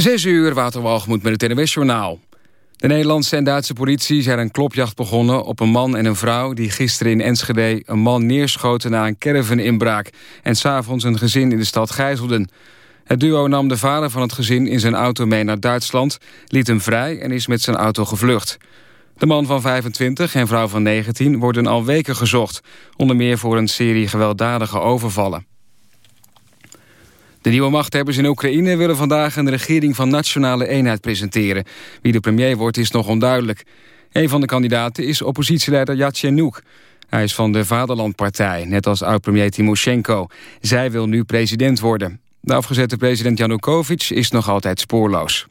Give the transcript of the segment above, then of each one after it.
Zes uur, Waterwalgemoed met het NWS-journaal. De Nederlandse en Duitse politie zijn een klopjacht begonnen... op een man en een vrouw die gisteren in Enschede... een man neerschoten na een caravan-inbraak... en s'avonds een gezin in de stad gijzelden. Het duo nam de vader van het gezin in zijn auto mee naar Duitsland... liet hem vrij en is met zijn auto gevlucht. De man van 25 en vrouw van 19 worden al weken gezocht... onder meer voor een serie gewelddadige overvallen. De nieuwe machthebbers in Oekraïne willen vandaag een regering van nationale eenheid presenteren. Wie de premier wordt is nog onduidelijk. Een van de kandidaten is oppositieleider Yatsenuk. Hij is van de Vaderlandpartij, net als oud-premier Timoshenko. Zij wil nu president worden. De afgezette president Janukovic is nog altijd spoorloos.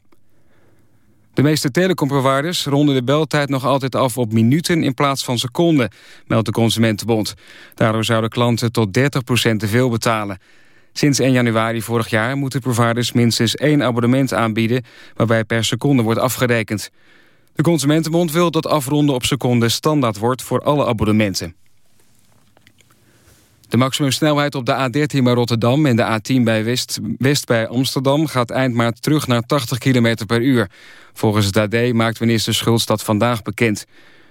De meeste telecomproviders ronden de beltijd nog altijd af op minuten in plaats van seconden, meldt de Consumentenbond. Daardoor zouden klanten tot 30% te veel betalen. Sinds 1 januari vorig jaar moeten providers minstens één abonnement aanbieden... waarbij per seconde wordt afgerekend. De Consumentenbond wil dat afronden op seconde standaard wordt voor alle abonnementen. De maximumsnelheid op de A13 bij Rotterdam en de A10 bij West, West bij Amsterdam... gaat eind maart terug naar 80 km per uur. Volgens het AD maakt minister Schultz dat vandaag bekend.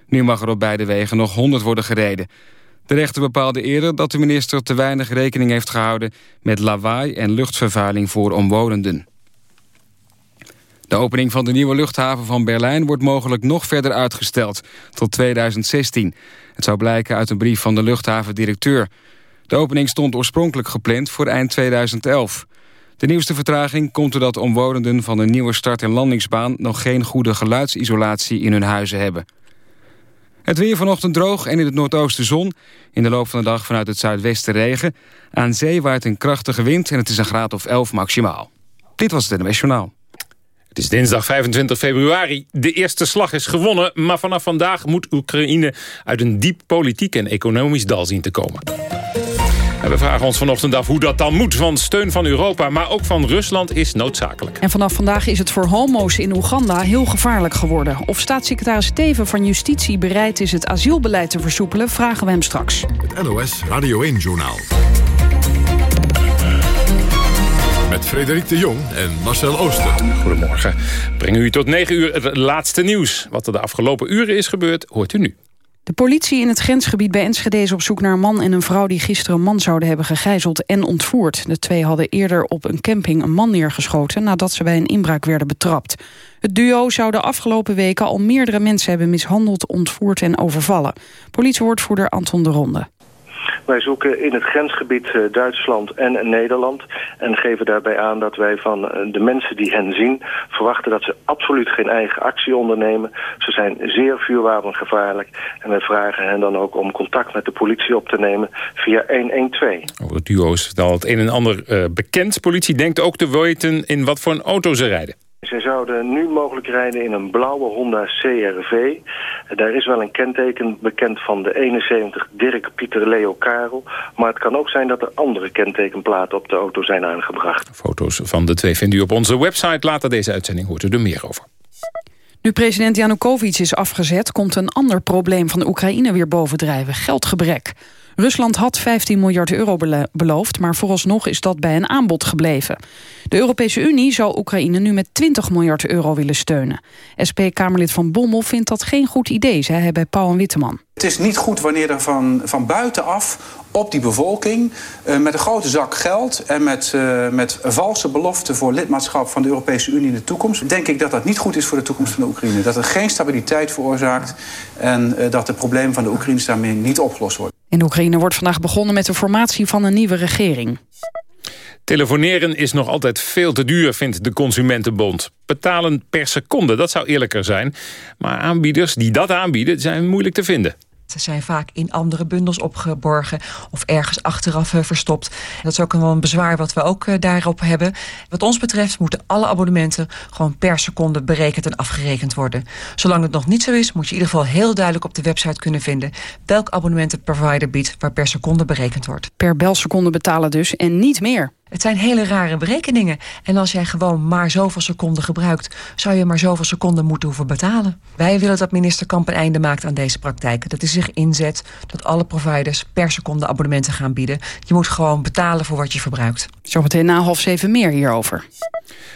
Nu mag er op beide wegen nog 100 worden gereden. De rechter bepaalde eerder dat de minister te weinig rekening heeft gehouden... met lawaai en luchtvervuiling voor omwonenden. De opening van de nieuwe luchthaven van Berlijn wordt mogelijk nog verder uitgesteld, tot 2016. Het zou blijken uit een brief van de luchthavendirecteur. De opening stond oorspronkelijk gepland voor eind 2011. De nieuwste vertraging komt doordat omwonenden van een nieuwe start- en landingsbaan... nog geen goede geluidsisolatie in hun huizen hebben. Het weer vanochtend droog en in het noordoosten zon. In de loop van de dag vanuit het zuidwesten regen. Aan zee waait een krachtige wind en het is een graad of 11 maximaal. Dit was het NMS Journaal. Het is dinsdag 25 februari. De eerste slag is gewonnen, maar vanaf vandaag moet Oekraïne uit een diep politiek en economisch dal zien te komen. En we vragen ons vanochtend af hoe dat dan moet. Want steun van Europa, maar ook van Rusland is noodzakelijk. En vanaf vandaag is het voor homo's in Oeganda heel gevaarlijk geworden. Of staatssecretaris Steven van Justitie bereid is het asielbeleid te versoepelen... vragen we hem straks. Het NOS Radio 1-journaal. Met Frederik de Jong en Marcel Ooster. Goedemorgen. Brengen u tot 9 uur het laatste nieuws. Wat er de afgelopen uren is gebeurd, hoort u nu. De politie in het grensgebied bij Enschede is op zoek naar een man en een vrouw... die gisteren een man zouden hebben gegijzeld en ontvoerd. De twee hadden eerder op een camping een man neergeschoten... nadat ze bij een inbraak werden betrapt. Het duo zou de afgelopen weken al meerdere mensen hebben mishandeld... ontvoerd en overvallen. Politiewoordvoerder Anton de Ronde. Wij zoeken in het grensgebied uh, Duitsland en Nederland en geven daarbij aan dat wij van uh, de mensen die hen zien verwachten dat ze absoluut geen eigen actie ondernemen. Ze zijn zeer vuurwapengevaarlijk en wij vragen hen dan ook om contact met de politie op te nemen via 112. Over het duo is al het een en ander uh, bekend. Politie denkt ook te weten in wat voor een auto ze rijden. Zij zouden nu mogelijk rijden in een blauwe Honda CRV. Daar is wel een kenteken bekend van de 71 Dirk Pieter Leo Karel. Maar het kan ook zijn dat er andere kentekenplaten op de auto zijn aangebracht. Foto's van de twee vindt u op onze website. Later deze uitzending hoort u er meer over. Nu president Janukovic is afgezet... komt een ander probleem van de Oekraïne weer bovendrijven. Geldgebrek. Rusland had 15 miljard euro beloofd... maar vooralsnog is dat bij een aanbod gebleven. De Europese Unie zou Oekraïne nu met 20 miljard euro willen steunen. SP-Kamerlid Van Bommel vindt dat geen goed idee, zei hij bij Pauw en Witteman. Het is niet goed wanneer er van, van buitenaf op die bevolking... Uh, met een grote zak geld en met, uh, met valse beloften... voor lidmaatschap van de Europese Unie in de toekomst... denk ik dat dat niet goed is voor de toekomst van de Oekraïne. Dat het geen stabiliteit veroorzaakt... en uh, dat de problemen van de Oekraïners daarmee niet opgelost worden. In Oekraïne wordt vandaag begonnen met de formatie van een nieuwe regering. Telefoneren is nog altijd veel te duur, vindt de Consumentenbond. Betalen per seconde, dat zou eerlijker zijn. Maar aanbieders die dat aanbieden, zijn moeilijk te vinden. Ze zijn vaak in andere bundels opgeborgen of ergens achteraf verstopt. Dat is ook wel een bezwaar wat we ook daarop hebben. Wat ons betreft moeten alle abonnementen gewoon per seconde berekend en afgerekend worden. Zolang het nog niet zo is, moet je in ieder geval heel duidelijk op de website kunnen vinden welk abonnement de provider biedt waar per seconde berekend wordt. Per belseconde betalen dus en niet meer. Het zijn hele rare berekeningen. En als jij gewoon maar zoveel seconden gebruikt... zou je maar zoveel seconden moeten hoeven betalen. Wij willen dat minister Kamp een einde maakt aan deze praktijk. Dat hij zich inzet dat alle providers per seconde abonnementen gaan bieden. Je moet gewoon betalen voor wat je verbruikt. Zometeen na half zeven meer hierover.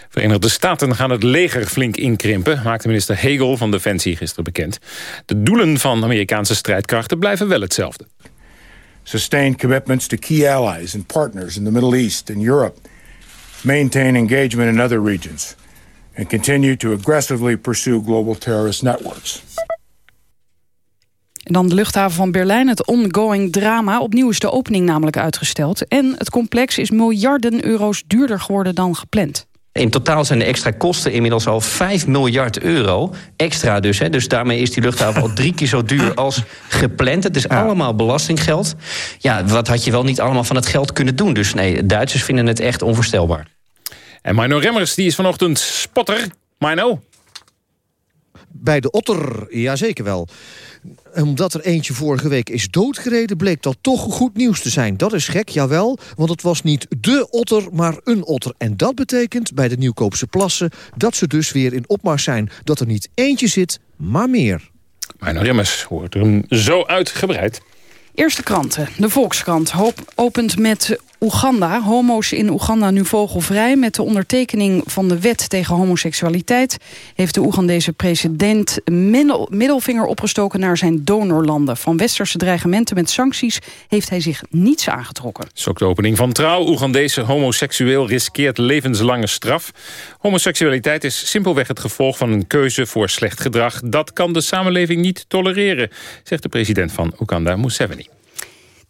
Verenigde Staten gaan het leger flink inkrimpen... maakte minister Hegel van Defensie gisteren bekend. De doelen van Amerikaanse strijdkrachten blijven wel hetzelfde. Sustained commitments to key allies and partners in the Middle East and Europe. Maintain engagement in other regions. And continue to aggressively pursue global terrorist networks. En dan de luchthaven van Berlijn, het ongoing drama. Opnieuw is de opening namelijk uitgesteld. En het complex is miljarden euro's duurder geworden dan gepland. In totaal zijn de extra kosten inmiddels al 5 miljard euro. Extra dus. Hè. Dus daarmee is die luchthaven al drie keer zo duur als gepland. Het is allemaal belastinggeld. Ja, wat had je wel niet allemaal van het geld kunnen doen? Dus nee, Duitsers vinden het echt onvoorstelbaar. En Mino Remmers, die is vanochtend spotter. Mino? Bij de Otter, ja zeker wel omdat er eentje vorige week is doodgereden... bleek dat toch goed nieuws te zijn. Dat is gek, jawel, want het was niet de otter, maar een otter. En dat betekent bij de Nieuwkoopse plassen... dat ze dus weer in opmars zijn. Dat er niet eentje zit, maar meer. Mijn Remmers hoort er zo uitgebreid. Eerste kranten. De Volkskrant opent met Oeganda. Homo's in Oeganda nu vogelvrij. Met de ondertekening van de wet tegen homoseksualiteit... heeft de Oegandese president middelvinger opgestoken naar zijn donorlanden. Van westerse dreigementen met sancties heeft hij zich niets aangetrokken. Ook de opening van Trouw. Oegandese homoseksueel riskeert levenslange straf. Homoseksualiteit is simpelweg het gevolg van een keuze voor slecht gedrag. Dat kan de samenleving niet tolereren, zegt de president van Oeganda, Museveni.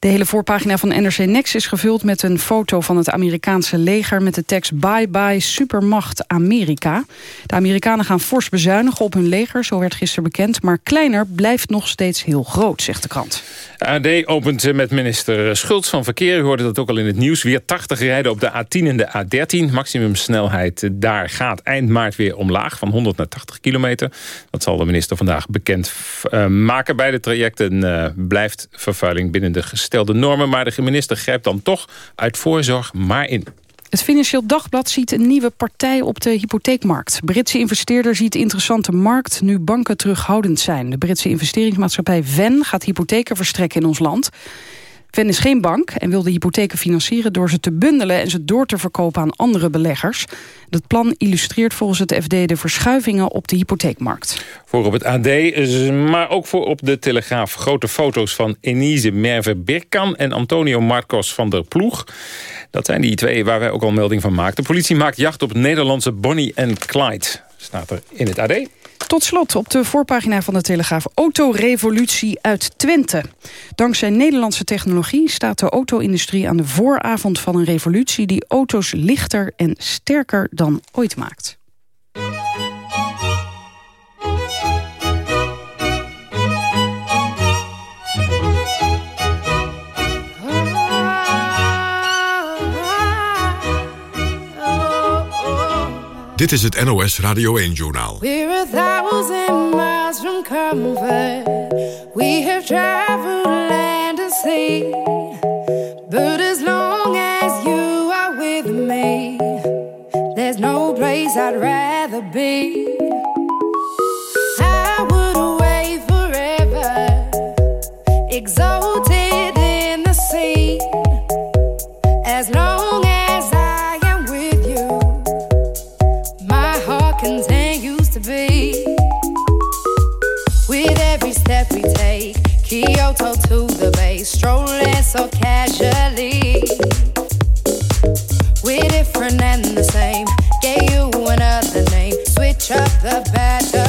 De hele voorpagina van NRC Next is gevuld met een foto van het Amerikaanse leger... met de tekst Bye bye supermacht Amerika. De Amerikanen gaan fors bezuinigen op hun leger, zo werd gisteren bekend... maar kleiner blijft nog steeds heel groot, zegt de krant. AD opent met minister Schultz van Verkeer. U hoorde dat ook al in het nieuws. Weer 80 rijden op de A10 en de A13. Maximumsnelheid daar gaat eind maart weer omlaag... van 100 naar 80 kilometer. Dat zal de minister vandaag bekend uh, maken. Bij de trajecten uh, blijft vervuiling binnen de gestelde normen... maar de minister grijpt dan toch uit voorzorg maar in. Het Financieel Dagblad ziet een nieuwe partij op de hypotheekmarkt. Britse investeerder ziet interessante markt nu banken terughoudend zijn. De Britse investeringsmaatschappij Ven gaat hypotheken verstrekken in ons land. Ven is geen bank en wil de hypotheken financieren... door ze te bundelen en ze door te verkopen aan andere beleggers. Het plan illustreert volgens het FD de verschuivingen op de hypotheekmarkt. Voor op het AD, maar ook voor op de Telegraaf... grote foto's van Enise Merve Birkan en Antonio Marcos van der Ploeg. Dat zijn die twee waar wij ook al melding van maakten. De politie maakt jacht op Nederlandse Bonnie en Clyde. Staat er in het AD. Tot slot op de voorpagina van de Telegraaf autorevolutie uit Twente. Dankzij Nederlandse technologie staat de auto-industrie aan de vooravond van een revolutie... die auto's lichter en sterker dan ooit maakt. Dit is het NOS Radio 1-journaal. We're a thousand miles from comfort. We have traveled land and sea. But as long as you are with me, there's no place I'd rather be. I would away forever, exalted Kyoto to the bay, strolling so casually. We're different and the same. Gave you another name. Switch up the batteries.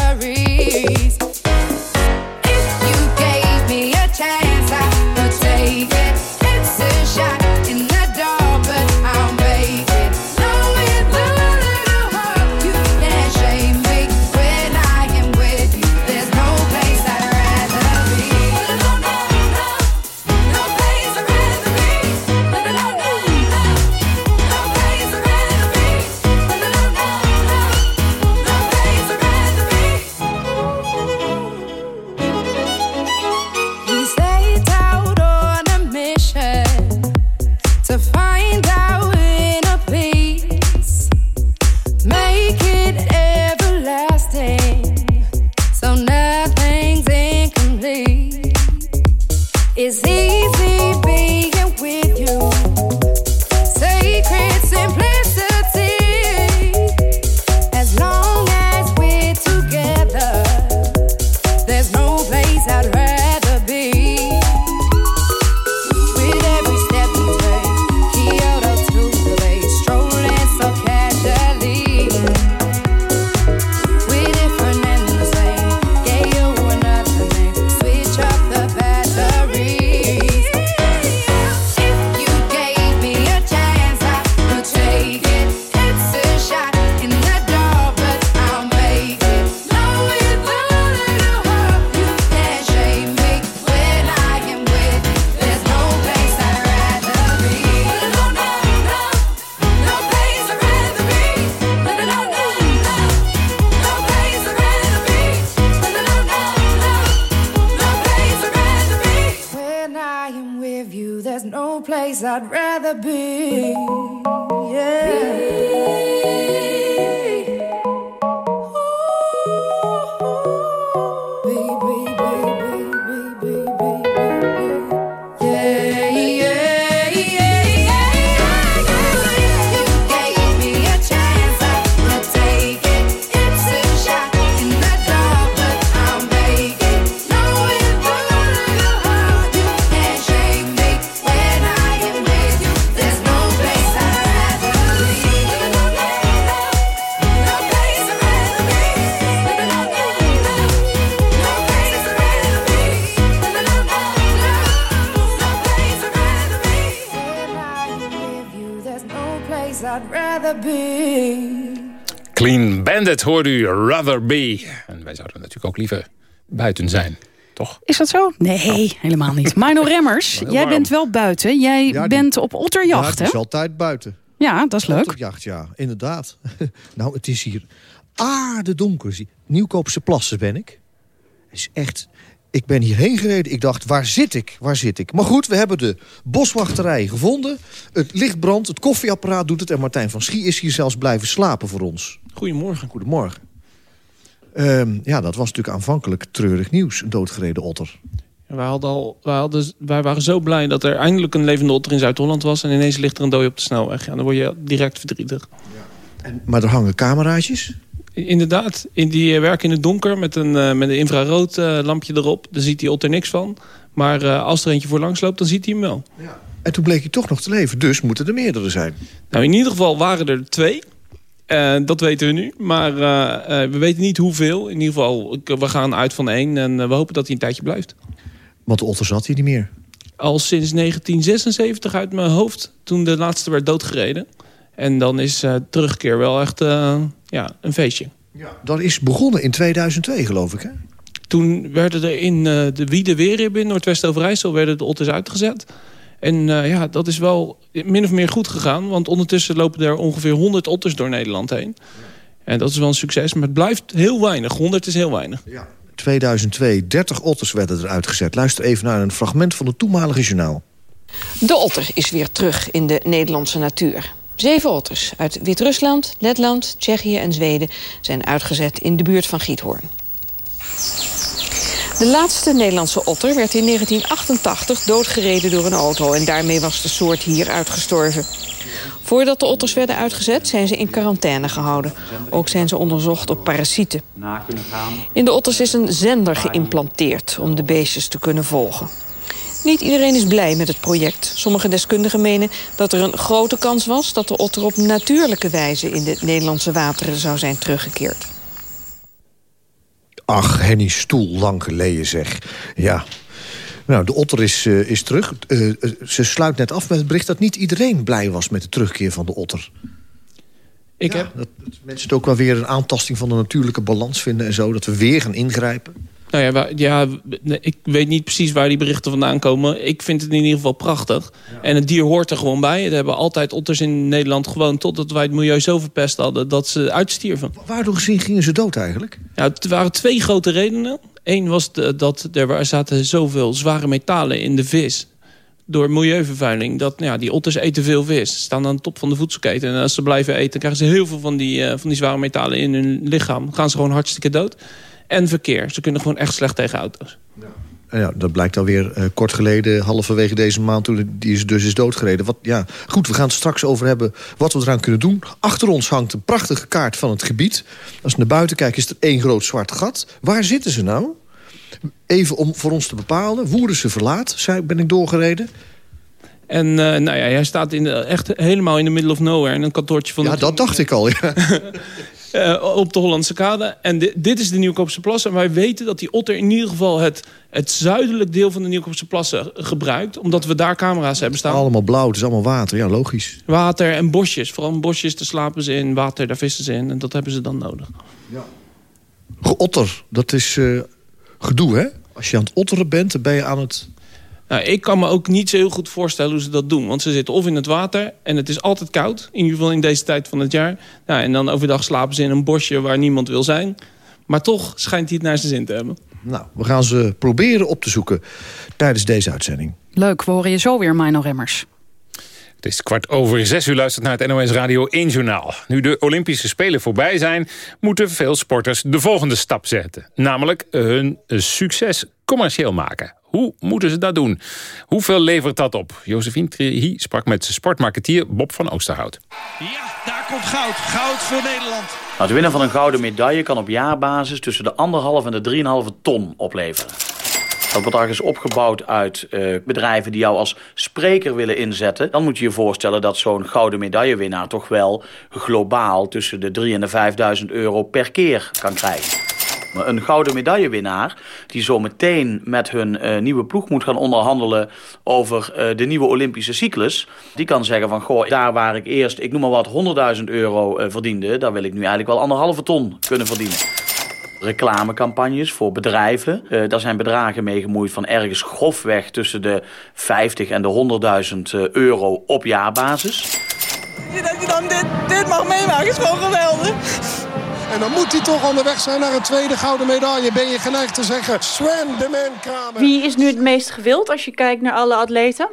Bandit hoorde u Rather Be. En wij zouden natuurlijk ook liever buiten zijn. Toch? Is dat zo? Nee, helemaal niet. Mino Remmers, jij bent wel buiten. Jij bent op otterjacht, hè? Ja, is altijd buiten. Ja, dat is leuk. Otterjacht, ja, inderdaad. nou, het is hier aardedonker. Nieuwkoopse plassen ben ik. Het is echt... Ik ben hierheen gereden. Ik dacht, waar zit ik? Waar zit ik? Maar goed, we hebben de boswachterij gevonden. Het licht brandt, het koffieapparaat doet het... en Martijn van Schie is hier zelfs blijven slapen voor ons. Goedemorgen. Goedemorgen. Um, ja, dat was natuurlijk aanvankelijk treurig nieuws. Een doodgereden otter. Ja, wij, hadden al, wij, hadden, wij waren zo blij dat er eindelijk een levende otter in Zuid-Holland was... en ineens ligt er een dooi op de snelweg. Ja, dan word je direct verdrietig. Ja. En, maar er hangen cameraatjes? Inderdaad. In die werken in het donker met een, uh, met een infrarood uh, lampje erop. Daar ziet die otter niks van. Maar als er eentje voor langs loopt, dan ziet hij hem wel. Ja. En toen bleek hij toch nog te leven. Dus moeten er meerdere zijn. Nou, in ieder geval waren er twee... Uh, dat weten we nu. Maar uh, uh, we weten niet hoeveel. In ieder geval, we gaan uit van één. En we hopen dat hij een tijdje blijft. Want de otter zat hij niet meer? Al sinds 1976 uit mijn hoofd. Toen de laatste werd doodgereden. En dan is terugkeer wel echt ja, een feestje. Ja. Dat is begonnen in 2002, geloof ik, hè? Toen werden er in de Wiede Weerrib in Noordwest-Overijssel... werden de otters uitgezet. En uh, ja, dat is wel min of meer goed gegaan. Want ondertussen lopen er ongeveer 100 otters door Nederland heen. En dat is wel een succes, maar het blijft heel weinig. 100 is heel weinig. Ja. 2002, 30 otters werden er uitgezet. Luister even naar een fragment van het toenmalige journaal. De otter is weer terug in de Nederlandse natuur. Zeven otters uit Wit-Rusland, Letland, Tsjechië en Zweden... zijn uitgezet in de buurt van Giethoorn. De laatste Nederlandse otter werd in 1988 doodgereden door een auto... en daarmee was de soort hier uitgestorven. Voordat de otters werden uitgezet zijn ze in quarantaine gehouden. Ook zijn ze onderzocht op parasieten. In de otters is een zender geïmplanteerd om de beestjes te kunnen volgen. Niet iedereen is blij met het project. Sommige deskundigen menen dat er een grote kans was... dat de otter op natuurlijke wijze in de Nederlandse wateren zou zijn teruggekeerd. Ach, Henny Stoel, lang geleden zeg. Ja. Nou, de otter is, uh, is terug. Uh, uh, ze sluit net af met het bericht dat niet iedereen blij was... met de terugkeer van de otter. Ik ja, heb... Dat, dat mensen het ook wel weer een aantasting van de natuurlijke balans vinden en zo. Dat we weer gaan ingrijpen. Nou ja, ja, ik weet niet precies waar die berichten vandaan komen. Ik vind het in ieder geval prachtig. Ja. En het dier hoort er gewoon bij. Er hebben altijd otters in Nederland gewoond... totdat wij het milieu zo verpest hadden dat ze uitstierven. Waardoor gingen ze dood eigenlijk? Ja, het waren twee grote redenen. Eén was de, dat er zaten zoveel zware metalen in de vis door milieuvervuiling. Dat nou ja, die otters eten veel vis. Staan aan de top van de voedselketen. En als ze blijven eten, krijgen ze heel veel van die, uh, van die zware metalen in hun lichaam. Gaan ze gewoon hartstikke dood en verkeer. Ze kunnen gewoon echt slecht tegen auto's. Ja. Ja, dat blijkt alweer uh, kort geleden, halverwege deze maand... toen die is dus is doodgereden. Wat, ja, goed, we gaan het straks over hebben wat we eraan kunnen doen. Achter ons hangt een prachtige kaart van het gebied. Als we naar buiten kijken is er één groot zwart gat. Waar zitten ze nou? Even om voor ons te bepalen. Woerden ze verlaat, zei, ben ik doorgereden. En uh, nou ja, hij staat in de, echt helemaal in de middle of nowhere. In een kantoortje van... Ja, dat dacht ik al, ja. Uh, op de Hollandse kade. En di dit is de Nieuwkoopse Plassen. En wij weten dat die otter in ieder geval het, het zuidelijk deel van de Nieuwkoopse Plassen gebruikt. Omdat we daar camera's hebben staan. Allemaal blauw, het is allemaal water. Ja, logisch. Water en bosjes. Vooral bosjes, daar slapen ze in. Water, daar vissen ze in. En dat hebben ze dan nodig. Ja. Otter, dat is uh, gedoe, hè? Als je aan het otteren bent, dan ben je aan het... Nou, ik kan me ook niet zo heel goed voorstellen hoe ze dat doen. Want ze zitten of in het water en het is altijd koud. In ieder geval in deze tijd van het jaar. Nou, en dan overdag slapen ze in een bosje waar niemand wil zijn. Maar toch schijnt hij het naar zijn zin te hebben. Nou, we gaan ze proberen op te zoeken tijdens deze uitzending. Leuk, we horen je zo weer, Mino Remmers. Het is kwart over zes uur luistert naar het NOS Radio 1 Journaal. Nu de Olympische Spelen voorbij zijn... moeten veel sporters de volgende stap zetten. Namelijk hun succes commercieel maken. Hoe moeten ze dat doen? Hoeveel levert dat op? Josephine Trihi sprak met sportmarketeer Bob van Oosterhout. Ja, daar komt goud. Goud voor Nederland. Nou, het winnen van een gouden medaille kan op jaarbasis tussen de 1,5 en de 3,5 ton opleveren. Dat bedrag is opgebouwd uit uh, bedrijven die jou als spreker willen inzetten. Dan moet je je voorstellen dat zo'n gouden medaillewinnaar toch wel globaal tussen de 3 en de 5.000 euro per keer kan krijgen. Een gouden medaillewinnaar die zo meteen met hun uh, nieuwe ploeg moet gaan onderhandelen over uh, de nieuwe Olympische cyclus. Die kan zeggen van, goh, daar waar ik eerst, ik noem maar wat, 100.000 euro verdiende, daar wil ik nu eigenlijk wel anderhalve ton kunnen verdienen reclamecampagnes voor bedrijven. Uh, daar zijn bedragen mee gemoeid van ergens grofweg tussen de 50 en de 100.000 euro op jaarbasis. Dat je dan dit, dit mag meemaken is gewoon geweldig. En dan moet hij toch onderweg zijn naar een tweede gouden medaille. Ben je geneigd te zeggen, Sven de Man Kramer. Wie is nu het meest gewild als je kijkt naar alle atleten?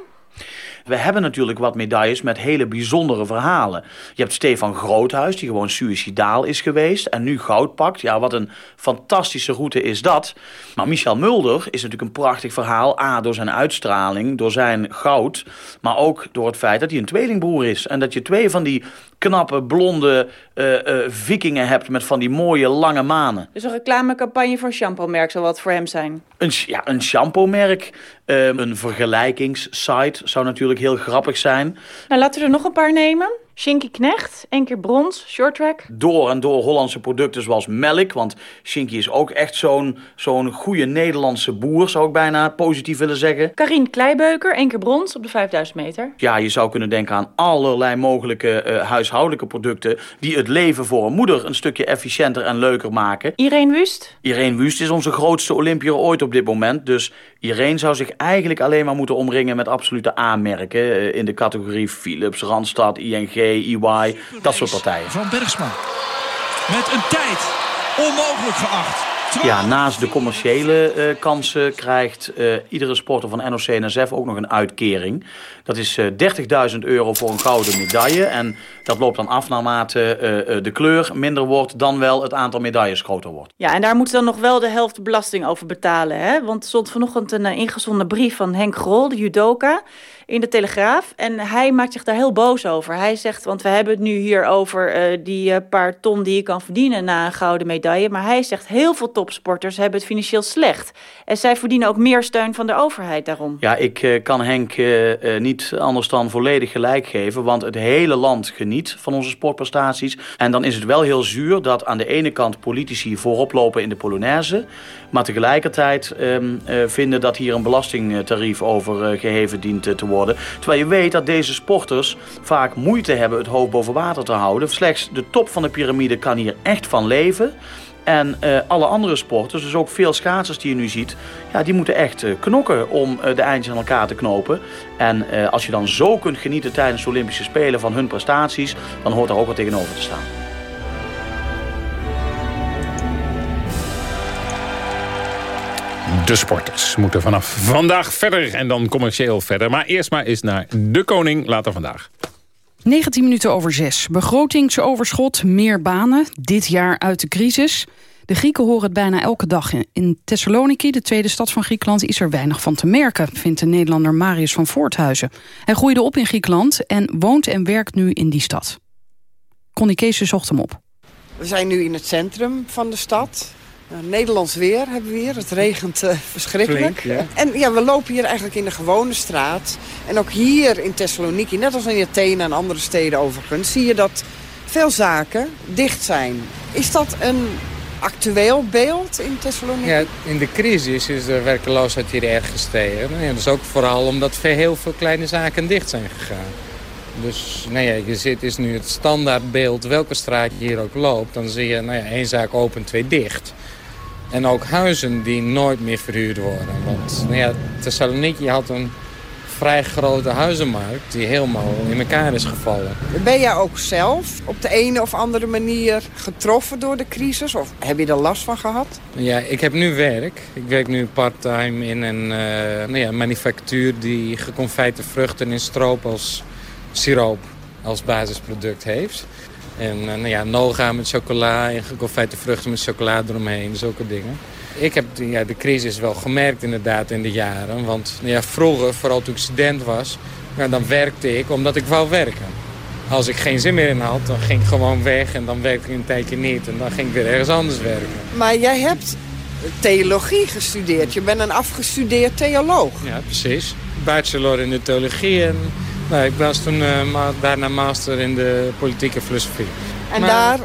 We hebben natuurlijk wat medailles met hele bijzondere verhalen. Je hebt Stefan Groothuis, die gewoon suicidaal is geweest en nu goud pakt. Ja, wat een fantastische route is dat. Maar Michel Mulder is natuurlijk een prachtig verhaal. A, door zijn uitstraling, door zijn goud. Maar ook door het feit dat hij een tweelingbroer is. En dat je twee van die knappe, blonde uh, uh, vikingen hebt met van die mooie lange manen. Dus een reclamecampagne voor een shampoo-merk zal wat voor hem zijn? Een, ja, een shampoo-merk. Uh, een vergelijkingssite zou natuurlijk heel grappig zijn. Nou, laten we er nog een paar nemen. Shinky Knecht, één keer brons, shorttrack. Door en door Hollandse producten zoals melk. Want Shinky is ook echt zo'n zo'n goede Nederlandse boer, zou ik bijna positief willen zeggen. Karin Kleibeuker, één keer brons op de 5000 meter. Ja, je zou kunnen denken aan allerlei mogelijke uh, huishoudelijke producten... die het leven voor een moeder een stukje efficiënter en leuker maken. Irene Wust? Irene Wust is onze grootste Olympier ooit op dit moment. Dus Irene zou zich eigenlijk alleen maar moeten omringen met absolute aanmerken... Uh, in de categorie Philips, Randstad, ING... EY, dat soort partijen. Van Bergsma. Met een tijd onmogelijk geacht. Ja, naast de commerciële uh, kansen krijgt uh, iedere sporter van NOC-NSF ook nog een uitkering. Dat is uh, 30.000 euro voor een gouden medaille. En dat loopt dan af naarmate de kleur minder wordt... dan wel het aantal medailles groter wordt. Ja, en daar moeten dan nog wel de helft belasting over betalen. Hè? Want er stond vanochtend een ingezonden brief van Henk Grol, de judoka in de Telegraaf. En hij maakt zich daar heel boos over. Hij zegt, want we hebben het nu hier over uh, die uh, paar ton die je kan verdienen na een gouden medaille. Maar hij zegt, heel veel topsporters hebben het financieel slecht. En zij verdienen ook meer steun van de overheid daarom. Ja, ik uh, kan Henk niet anders dan volledig gelijk geven. Want het hele land geniet van onze sportprestaties. En dan is het wel heel zuur dat aan de ene kant politici voorop lopen in de Polonaise. Maar tegelijkertijd um, vinden dat hier een belastingtarief over geheven dient te worden. Terwijl je weet dat deze sporters vaak moeite hebben het hoofd boven water te houden. Slechts de top van de piramide kan hier echt van leven. En uh, alle andere sporters, dus ook veel schaatsers die je nu ziet... Ja, die moeten echt uh, knokken om uh, de eindjes aan elkaar te knopen. En als je dan zo kunt genieten tijdens de Olympische Spelen van hun prestaties... dan hoort daar ook wat tegenover te staan. De sporters moeten vanaf vandaag verder en dan commercieel verder. Maar eerst maar eens naar de koning later vandaag. 19 minuten over 6. Begrotingsoverschot, meer banen. Dit jaar uit de crisis. De Grieken horen het bijna elke dag. In Thessaloniki, de tweede stad van Griekenland, is er weinig van te merken, vindt de Nederlander Marius van Voorthuizen. Hij groeide op in Griekenland en woont en werkt nu in die stad. Connie Kees zocht hem op. We zijn nu in het centrum van de stad. Uh, Nederlands weer hebben we hier. Het regent uh, verschrikkelijk. Flink, ja. En ja, we lopen hier eigenlijk in de gewone straat. En ook hier in Thessaloniki, net als in Athene en andere steden overigens... zie je dat veel zaken dicht zijn. Is dat een actueel beeld in Thessaloniki? Ja, in de crisis is de werkeloosheid hier erg gestegen. Ja, dat is ook vooral omdat heel veel kleine zaken dicht zijn gegaan. Dus nou ja, je ziet is nu het standaardbeeld, welke straat je hier ook loopt... dan zie je nou ja, één zaak open, twee dicht. En ook huizen die nooit meer verhuurd worden. Want nou ja, Thessaloniki had een vrij grote huizenmarkt die helemaal in elkaar is gevallen. Ben jij ook zelf op de een of andere manier getroffen door de crisis? Of heb je er last van gehad? Ja, ik heb nu werk. Ik werk nu parttime in een uh, nou ja, manufactuur die geconfijte vruchten in stroop als siroop als basisproduct heeft. En uh, nou ja, Noga met chocola en geconfijte vruchten met chocola eromheen, zulke dingen. Ik heb ja, de crisis wel gemerkt inderdaad in de jaren. Want nou ja, vroeger, vooral toen ik student was, nou, dan werkte ik omdat ik wou werken. Als ik geen zin meer in had, dan ging ik gewoon weg en dan werkte ik een tijdje niet. En dan ging ik weer ergens anders werken. Maar jij hebt theologie gestudeerd. Je bent een afgestudeerd theoloog. Ja, precies. Bachelor in de theologie en nou, ik was toen uh, daarna master in de politieke filosofie. En maar, daar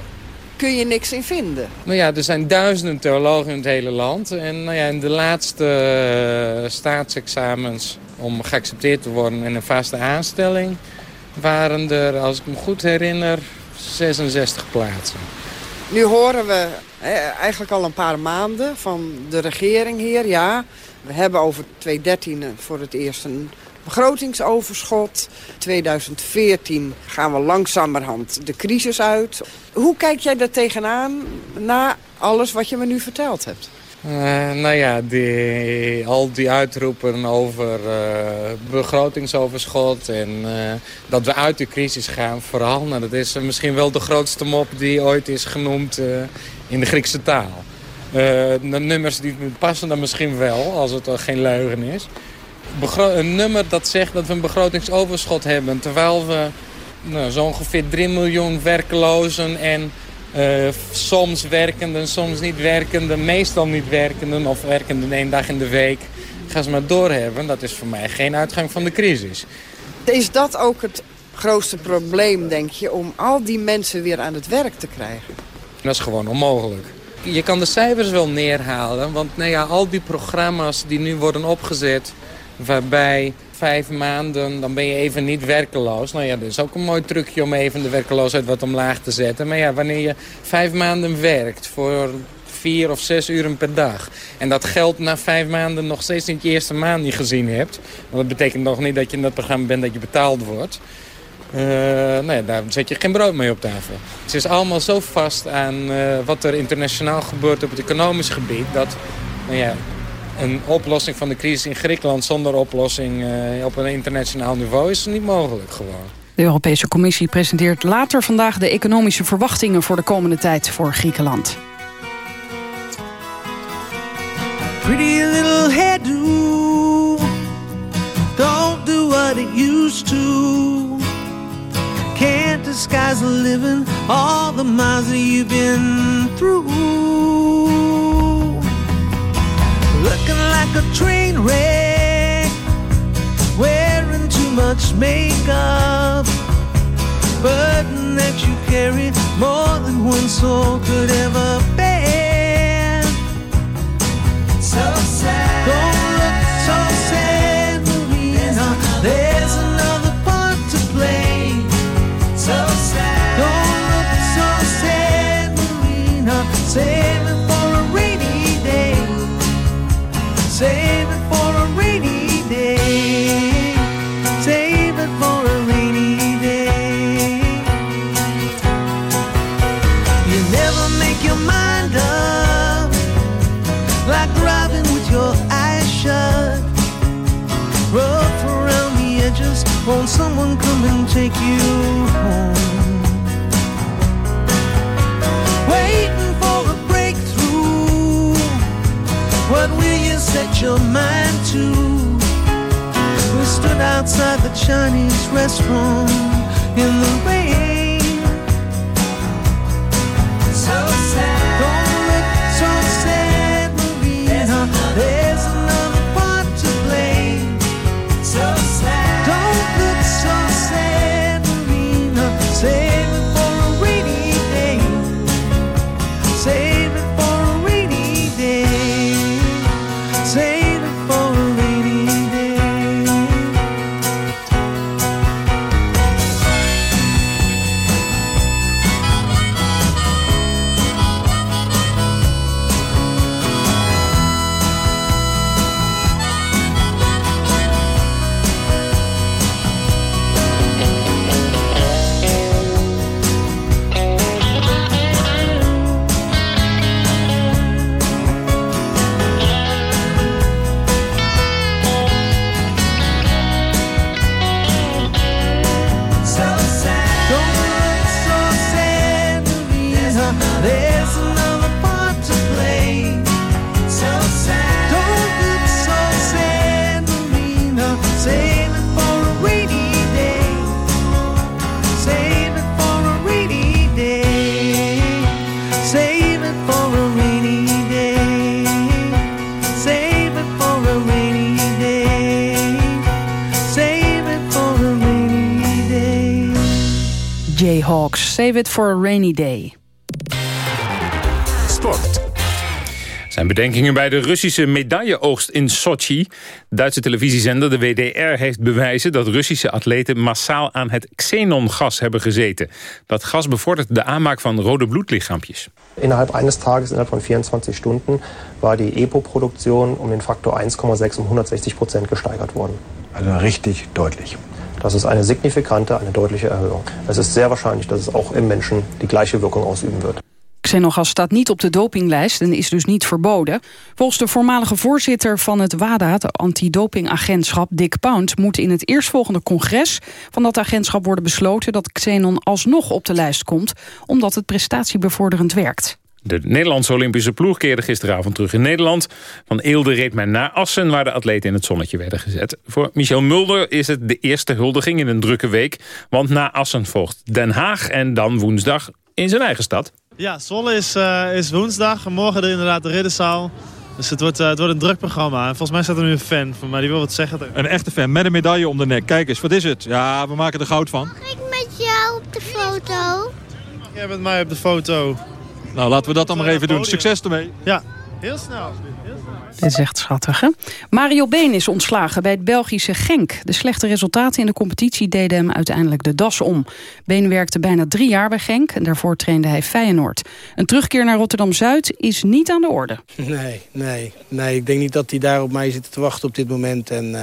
kun je niks in vinden? Nou ja, er zijn duizenden theologen in het hele land. En nou ja, in de laatste uh, staatsexamens om geaccepteerd te worden in een vaste aanstelling... waren er, als ik me goed herinner, 66 plaatsen. Nu horen we eigenlijk al een paar maanden van de regering hier. Ja, we hebben over 2013 voor het eerst een begrotingsoverschot. 2014 gaan we langzamerhand de crisis uit. Hoe kijk jij daar tegenaan na alles wat je me nu verteld hebt? Uh, nou ja, die, al die uitroepen over uh, begrotingsoverschot en uh, dat we uit de crisis gaan vooral. Nou, dat is misschien wel de grootste mop die ooit is genoemd in de Griekse taal. de nummers die passen dan misschien wel, als het geen leugen is een nummer dat zegt dat we een begrotingsoverschot hebben. Terwijl we nou, zo ongeveer 3 miljoen werklozen en uh, soms werkenden, soms niet werkenden, meestal niet werkenden of werkenden één dag in de week. Ga ze maar doorhebben. Dat is voor mij geen uitgang van de crisis. Is dat ook het grootste probleem, denk je, om al die mensen weer aan het werk te krijgen? Dat is gewoon onmogelijk. Je kan de cijfers wel neerhalen, want nou ja, al die programma's die nu worden opgezet Waarbij vijf maanden, dan ben je even niet werkeloos. Nou ja, dat is ook een mooi trucje om even de werkeloosheid wat omlaag te zetten. Maar ja, wanneer je vijf maanden werkt voor vier of zes uren per dag... en dat geld na vijf maanden nog steeds niet je eerste maand niet gezien hebt... want dat betekent nog niet dat je in dat programma bent dat je betaald wordt... Uh, nou ja, daar zet je geen brood mee op tafel. Het is allemaal zo vast aan uh, wat er internationaal gebeurt op het economisch gebied... dat nou ja, een oplossing van de crisis in Griekenland zonder oplossing uh, op een internationaal niveau is niet mogelijk gewoon. De Europese Commissie presenteert later vandaag de economische verwachtingen voor de komende tijd voor Griekenland. Pretty little hairdo Don't do what it used to Can't disguise the living All the miles that you've been through Looking like a train wreck, wearing too much makeup. Burden that you carry more than one soul could ever bear. So sad. And take you home? Waiting for a breakthrough. What will you set your mind to? We stood outside the Chinese restaurant in the rain. Save it for a rainy day. Save it for a rainy day. Save it for a rainy day. Jayhawks, Save It for a Rainy Day. Sport. Zijn bedenkingen bij de Russische medailleoogst in Sochi. Duitse televisiezender, de WDR, heeft bewijzen... dat Russische atleten massaal aan het xenongas hebben gezeten. Dat gas bevordert de aanmaak van rode bloedlichaampjes. Innerhalb eines Tages, innerhalb von 24 Stunden, war die EPO-Produktion um den Faktor 1,6 um 160 Prozent gesteigert worden. Also richtig deutlich. Das ist eine signifikante, eine deutliche Erhöhung. Es ist sehr wahrscheinlich, dass es auch im Menschen die gleiche Wirkung ausüben wird. Xenogas staat niet op de dopinglijst en is dus niet verboden. Volgens de voormalige voorzitter van het WADA, het antidopingagentschap Dick Pound... moet in het eerstvolgende congres van dat agentschap worden besloten... dat xenon alsnog op de lijst komt, omdat het prestatiebevorderend werkt. De Nederlandse Olympische ploeg keerde gisteravond terug in Nederland. Van Eelde reed men naar Assen, waar de atleten in het zonnetje werden gezet. Voor Michel Mulder is het de eerste huldiging in een drukke week. Want na Assen volgt Den Haag en dan woensdag in zijn eigen stad. Ja, Zwolle is, eh, is woensdag. Morgen er inderdaad de ridderzaal. Dus het wordt, eh, het wordt een druk programma. En volgens mij staat er nu een fan van mij. Die wil wat zeggen. Een echte fan met een medaille om de nek. Kijk eens, wat is het? Ja, we maken er goud van. ik met jou op de foto? Jij bent mij op de foto. Nou, laten we dat dan maar even doen. Succes ermee. Ja, heel snel. Dit is echt schattig, hè? Mario Been is ontslagen bij het Belgische Genk. De slechte resultaten in de competitie deden hem uiteindelijk de das om. Been werkte bijna drie jaar bij Genk en daarvoor trainde hij Feyenoord. Een terugkeer naar Rotterdam-Zuid is niet aan de orde. Nee, nee, nee. Ik denk niet dat hij daar op mij zit te wachten op dit moment. En uh,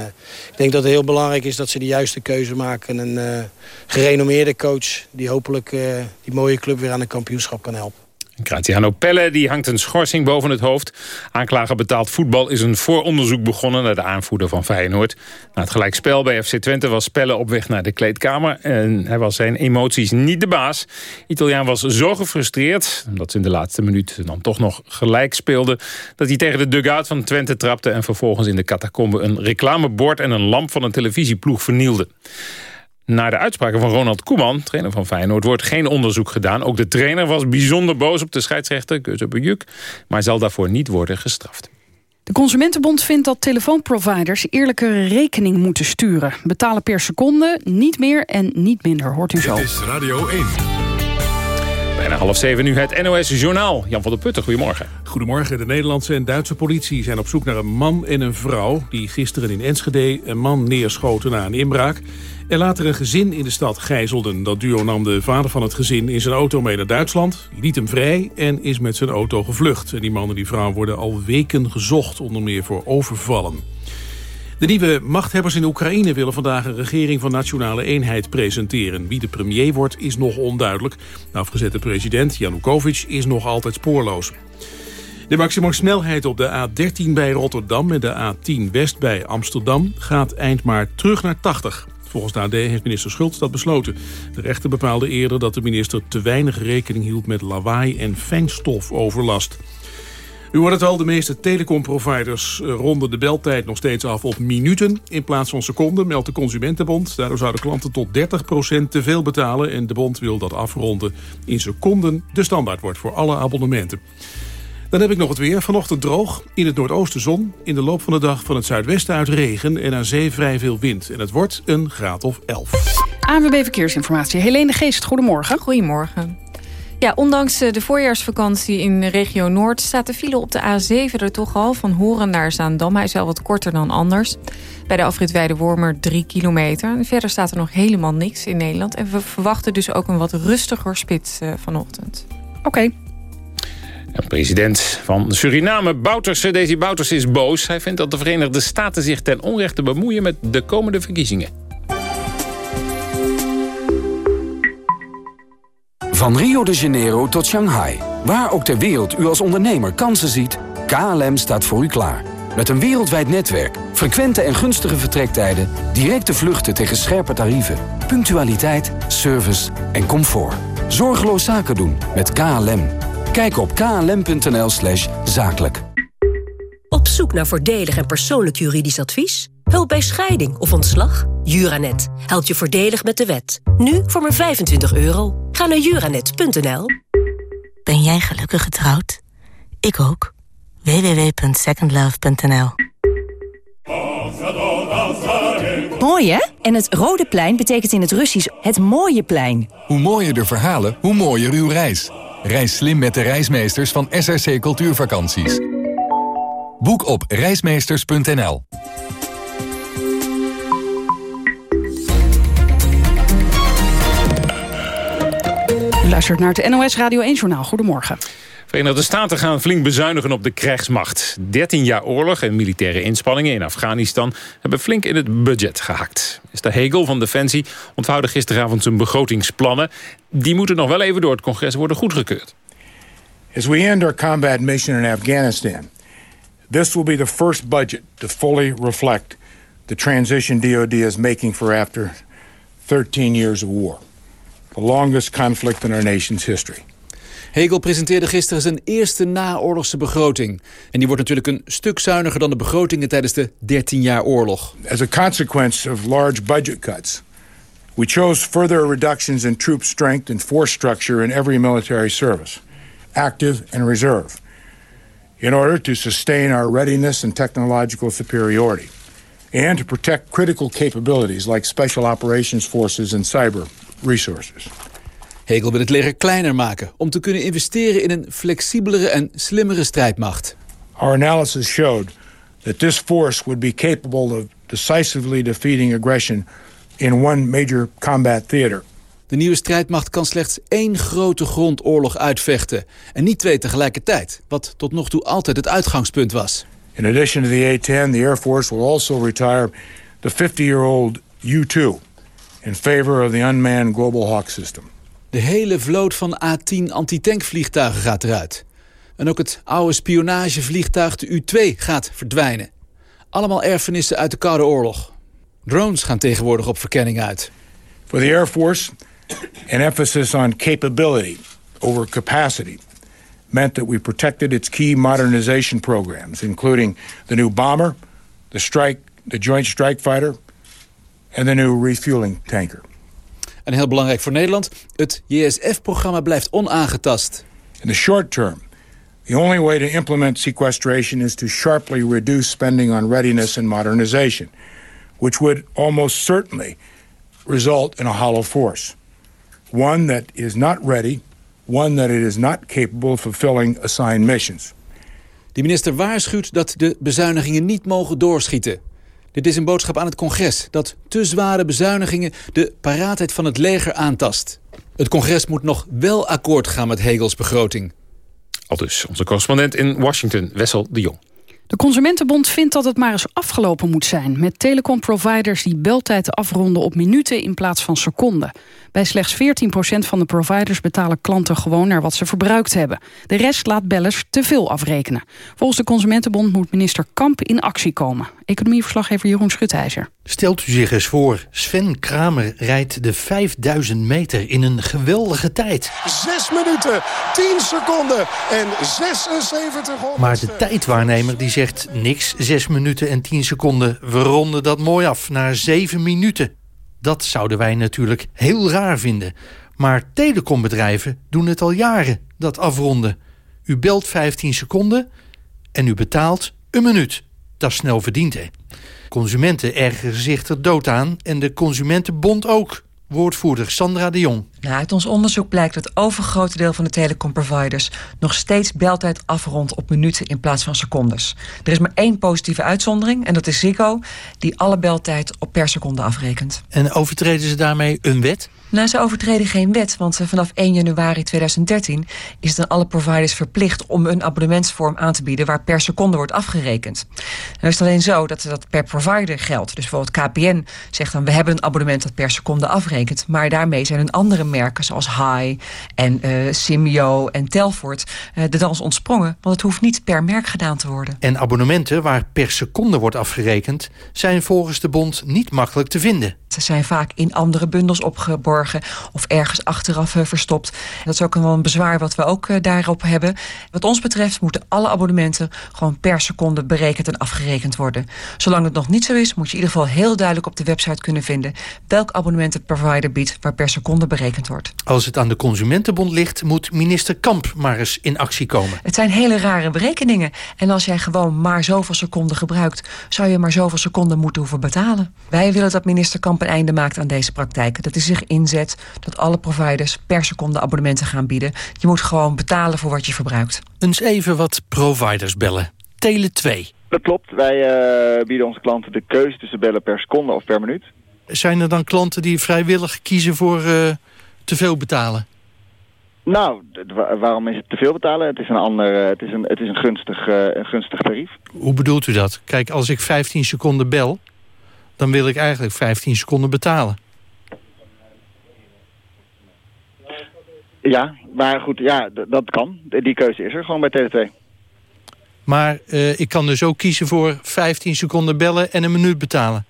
ik denk dat het heel belangrijk is dat ze de juiste keuze maken. Een uh, gerenommeerde coach die hopelijk uh, die mooie club weer aan een kampioenschap kan helpen. Graziano Pelle die hangt een schorsing boven het hoofd. Aanklager betaald voetbal is een vooronderzoek begonnen... naar de aanvoerder van Feyenoord. Na het gelijkspel bij FC Twente was Pelle op weg naar de kleedkamer... en hij was zijn emoties niet de baas. Italiaan was zo gefrustreerd, omdat ze in de laatste minuut... dan toch nog gelijk speelden... dat hij tegen de dugout van Twente trapte... en vervolgens in de catacombe een reclamebord... en een lamp van een televisieploeg vernielde. Naar de uitspraken van Ronald Koeman, trainer van Feyenoord... wordt geen onderzoek gedaan. Ook de trainer was bijzonder boos op de scheidsrechter, Juk, maar zal daarvoor niet worden gestraft. De Consumentenbond vindt dat telefoonproviders eerlijke rekening moeten sturen. Betalen per seconde, niet meer en niet minder, hoort u zo. Dit is Radio 1. Bijna half zeven nu het NOS Journaal. Jan van der Putten, goedemorgen. Goedemorgen. De Nederlandse en Duitse politie zijn op zoek naar een man en een vrouw... die gisteren in Enschede een man neerschoten na een inbraak... en later een gezin in de stad gijzelden. Dat duo nam de vader van het gezin in zijn auto mee naar Duitsland... liet hem vrij en is met zijn auto gevlucht. En die man en die vrouw worden al weken gezocht... onder meer voor overvallen. De nieuwe machthebbers in Oekraïne willen vandaag een regering van nationale eenheid presenteren. Wie de premier wordt is nog onduidelijk. De afgezette president Janukovic is nog altijd spoorloos. De maximumsnelheid op de A13 bij Rotterdam en de A10 West bij Amsterdam gaat eind maart terug naar 80. Volgens de AD heeft minister Schultz dat besloten. De rechter bepaalde eerder dat de minister te weinig rekening hield met lawaai en fijnstofoverlast. U hoort het al, de meeste telecomproviders eh, ronden de beltijd nog steeds af op minuten in plaats van seconden, meldt de Consumentenbond. Daardoor zouden klanten tot 30% te veel betalen en de bond wil dat afronden in seconden de standaard wordt voor alle abonnementen. Dan heb ik nog het weer. Vanochtend droog, in het noordoosten zon. In de loop van de dag van het zuidwesten uit regen en aan zee vrij veel wind. En het wordt een graad of 11. ANWB Verkeersinformatie. Helene Geest, goedemorgen. Goedemorgen. Ja, ondanks eh, de voorjaarsvakantie in de regio Noord... staat de file op de A7 er toch al, van Horen naar Zaandam. Hij is wel wat korter dan anders. Bij de afrit Weide-Wormer 3 kilometer. En verder staat er nog helemaal niks in Nederland. En we verwachten dus ook een wat rustiger spits uh, vanochtend. Oké. President van Suriname, Bouterse, Desi Bouterse is boos. Hij vindt dat de Verenigde Staten zich ten onrechte bemoeien met de komende verkiezingen. Van Rio de Janeiro tot Shanghai. Waar ook ter wereld u als ondernemer kansen ziet, KLM staat voor u klaar. Met een wereldwijd netwerk, frequente en gunstige vertrektijden... directe vluchten tegen scherpe tarieven, punctualiteit, service en comfort. Zorgeloos zaken doen met KLM. Kijk op klm.nl slash zakelijk. Op zoek naar voordelig en persoonlijk juridisch advies? Hulp bij scheiding of ontslag? Juranet helpt je voordelig met de wet. Nu voor maar 25 euro. Ga naar juranet.nl. Ben jij gelukkig getrouwd? Ik ook. www.secondlove.nl Mooi hè? En het rode plein betekent in het Russisch het mooie plein. Hoe mooier de verhalen, hoe mooier uw reis. Reis slim met de reismeesters van SRC Cultuurvakanties. Boek op reismeesters.nl U luistert naar het NOS Radio 1 Journaal. Goedemorgen. Verenigde Staten gaan flink bezuinigen op de krijgsmacht. 13 jaar oorlog en militaire inspanningen in Afghanistan... hebben flink in het budget gehakt. Mr. Hegel van Defensie ontvouwde gisteravond zijn begrotingsplannen. Die moeten nog wel even door het congres worden goedgekeurd. As we end our combat mission in Afghanistan... this will be the first budget to fully reflect... the transition DoD is making for after 13 years of war. The longest conflict in our nation's history. Hegel presenteerde gisteren zijn eerste naoorlogse begroting. En die wordt natuurlijk een stuk zuiniger dan de begrotingen tijdens de 13 jaar oorlog. As a consequence of large budget cuts, we chose further reductions in troop strength and force structure in every military service, active and reserve, in order to sustain our readiness and technological superiority, and to protect critical capabilities like special operations forces and cyber resources. Hegel wil het leger kleiner maken om te kunnen investeren in een flexibelere en slimmere strijdmacht. Our analysis showed that this force would be capable of decisively defeating aggression in one major combat theater. De nieuwe strijdmacht kan slechts één grote grondoorlog uitvechten en niet twee tegelijkertijd, wat tot nog toe altijd het uitgangspunt was. In addition to the A-10, the Air Force will also retire the 50-year-old U-2 in favor of the unmanned Global Hawk system. De hele vloot van A-10 antitankvliegtuigen gaat eruit. En ook het oude spionagevliegtuig de U-2 gaat verdwijnen. Allemaal erfenissen uit de Koude Oorlog. Drones gaan tegenwoordig op verkenning uit. For the Air Force, an emphasis on capability over capacity meant that we protected its key modernization programs, including the new bomber, the strike, the Joint Strike Fighter, and the new refueling tanker. En heel belangrijk voor Nederland, het JSF-programma blijft onaangetast. In the short term, the only way to implement sequestration is to sharply reduce spending on readiness and modernization, which would almost certainly result in a hollow force. One that is not ready, one that it is not capable of fulfilling assigned missions. De minister waarschuwt dat de bezuinigingen niet mogen doorschieten. Dit is een boodschap aan het congres dat te zware bezuinigingen de paraatheid van het leger aantast. Het congres moet nog wel akkoord gaan met Hegels begroting. Al dus onze correspondent in Washington, Wessel de Jong. De Consumentenbond vindt dat het maar eens afgelopen moet zijn... met telecomproviders die beltijd afronden op minuten in plaats van seconden. Bij slechts 14% van de providers betalen klanten gewoon naar wat ze verbruikt hebben. De rest laat bellers te veel afrekenen. Volgens de Consumentenbond moet minister Kamp in actie komen. Economieverslaggever Jeroen Schutijzer. Stelt u zich eens voor, Sven Kramer rijdt de 5000 meter in een geweldige tijd. 6 minuten, 10 seconden en 76 Maar de tijdwaarnemer die zegt niks, 6 minuten en 10 seconden. We ronden dat mooi af naar 7 minuten. Dat zouden wij natuurlijk heel raar vinden. Maar telecombedrijven doen het al jaren, dat afronden. U belt 15 seconden en u betaalt een minuut. Dat is snel verdiend, hè? Consumenten ergeren zich er dood aan en de Consumentenbond ook. Woordvoerder Sandra de Jong. Nou, uit ons onderzoek blijkt dat het overgrote deel van de telecomproviders... nog steeds beltijd afrondt op minuten in plaats van secondes. Er is maar één positieve uitzondering en dat is Ziggo... die alle beltijd op per seconde afrekent. En overtreden ze daarmee een wet? Nou, ze overtreden geen wet, want eh, vanaf 1 januari 2013 is het aan alle providers verplicht om een abonnementsvorm aan te bieden waar per seconde wordt afgerekend. Nou is het alleen zo dat dat per provider geldt. Dus bijvoorbeeld KPN zegt dan we hebben een abonnement dat per seconde afrekent, maar daarmee zijn een andere merken zoals Hi en uh, Simio en Telfort uh, de dans ontsprongen, want het hoeft niet per merk gedaan te worden. En abonnementen waar per seconde wordt afgerekend zijn volgens de bond niet makkelijk te vinden. Ze zijn vaak in andere bundels opgeborgen of ergens achteraf verstopt. Dat is ook wel een bezwaar wat we ook daarop hebben. Wat ons betreft moeten alle abonnementen gewoon per seconde berekend en afgerekend worden. Zolang het nog niet zo is, moet je in ieder geval heel duidelijk op de website kunnen vinden welk abonnement het provider biedt waar per seconde berekend wordt. Als het aan de Consumentenbond ligt, moet minister Kamp maar eens in actie komen. Het zijn hele rare berekeningen. En als jij gewoon maar zoveel seconden gebruikt, zou je maar zoveel seconden moeten hoeven betalen. Wij willen dat minister Kamp een einde maakt aan deze praktijk. Dat hij zich inzet dat alle providers per seconde abonnementen gaan bieden. Je moet gewoon betalen voor wat je verbruikt. Eens even wat providers bellen. Tele 2. Dat klopt. Wij uh, bieden onze klanten de keuze tussen bellen per seconde of per minuut. Zijn er dan klanten die vrijwillig kiezen voor uh, te veel betalen? Nou, waarom is het te veel betalen? Het is een, ander, eh, het is een, het is een, gunstig, uh, een gunstig tarief. Hoe bedoelt u dat? Kijk, als ik 15 seconden bel, dan wil ik eigenlijk 15 seconden betalen. Ja, maar goed, ja, dat kan. Die keuze is er gewoon bij Tele2. Maar uh, ik kan dus ook kiezen voor 15 seconden bellen en een minuut betalen.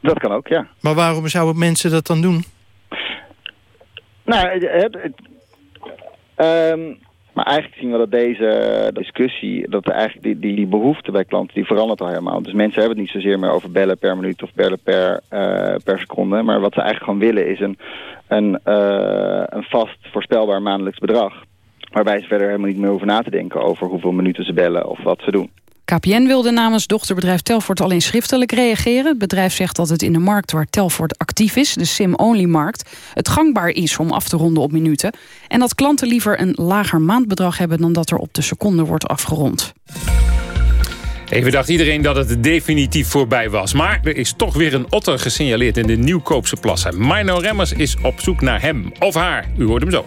Dat kan ook, ja. Maar waarom zouden mensen dat dan doen? Nou, het, het, um, maar eigenlijk zien we dat deze discussie, dat eigenlijk die, die, die behoefte bij klanten, die verandert al helemaal. Dus mensen hebben het niet zozeer meer over bellen per minuut of bellen per, uh, per seconde. Maar wat ze eigenlijk gewoon willen is een, een, uh, een vast voorspelbaar maandelijks bedrag. Waarbij ze verder helemaal niet meer hoeven na te denken over hoeveel minuten ze bellen of wat ze doen. KPN wilde namens dochterbedrijf Telfort alleen schriftelijk reageren. Het bedrijf zegt dat het in de markt waar Telfort actief is... de SIM-only-markt, het gangbaar is om af te ronden op minuten... en dat klanten liever een lager maandbedrag hebben... dan dat er op de seconde wordt afgerond. Even dacht iedereen dat het definitief voorbij was. Maar er is toch weer een otter gesignaleerd in de Nieuwkoopse plassen. Mino Remmers is op zoek naar hem of haar. U hoort hem zo.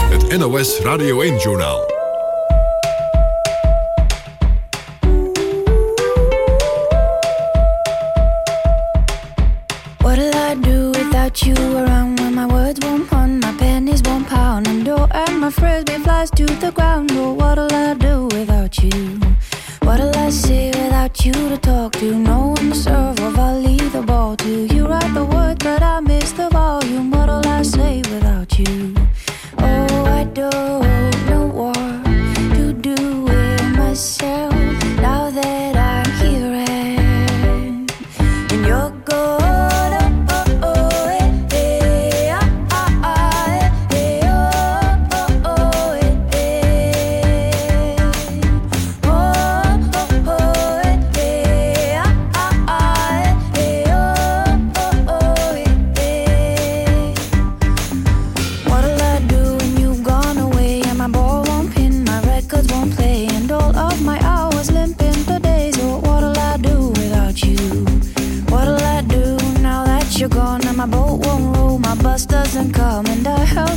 Het NOS Radio 1-journaal. You around when my words won't pun, my pennies won't pound, and door and my frisbee flies to the ground. Oh, what'll I do without you? What'll I say without you to talk to? No one to serve, or I'll leave the ball to you. Write the words, but I miss the volume. What'll I say without you? Oh, I don't know what to do with myself now that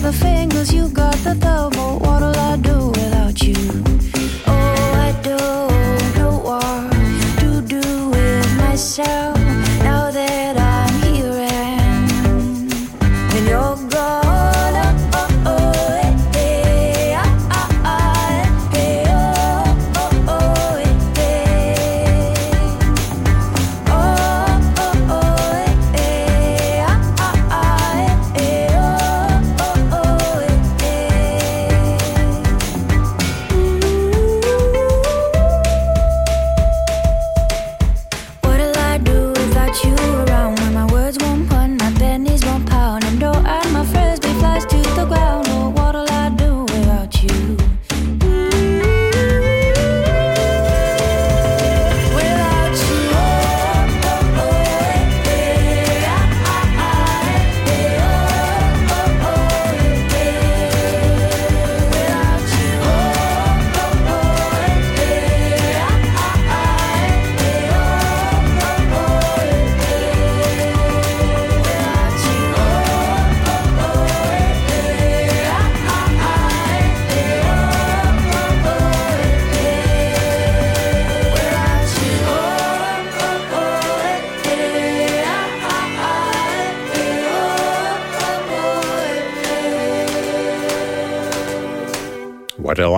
the fingers, you got the thumb.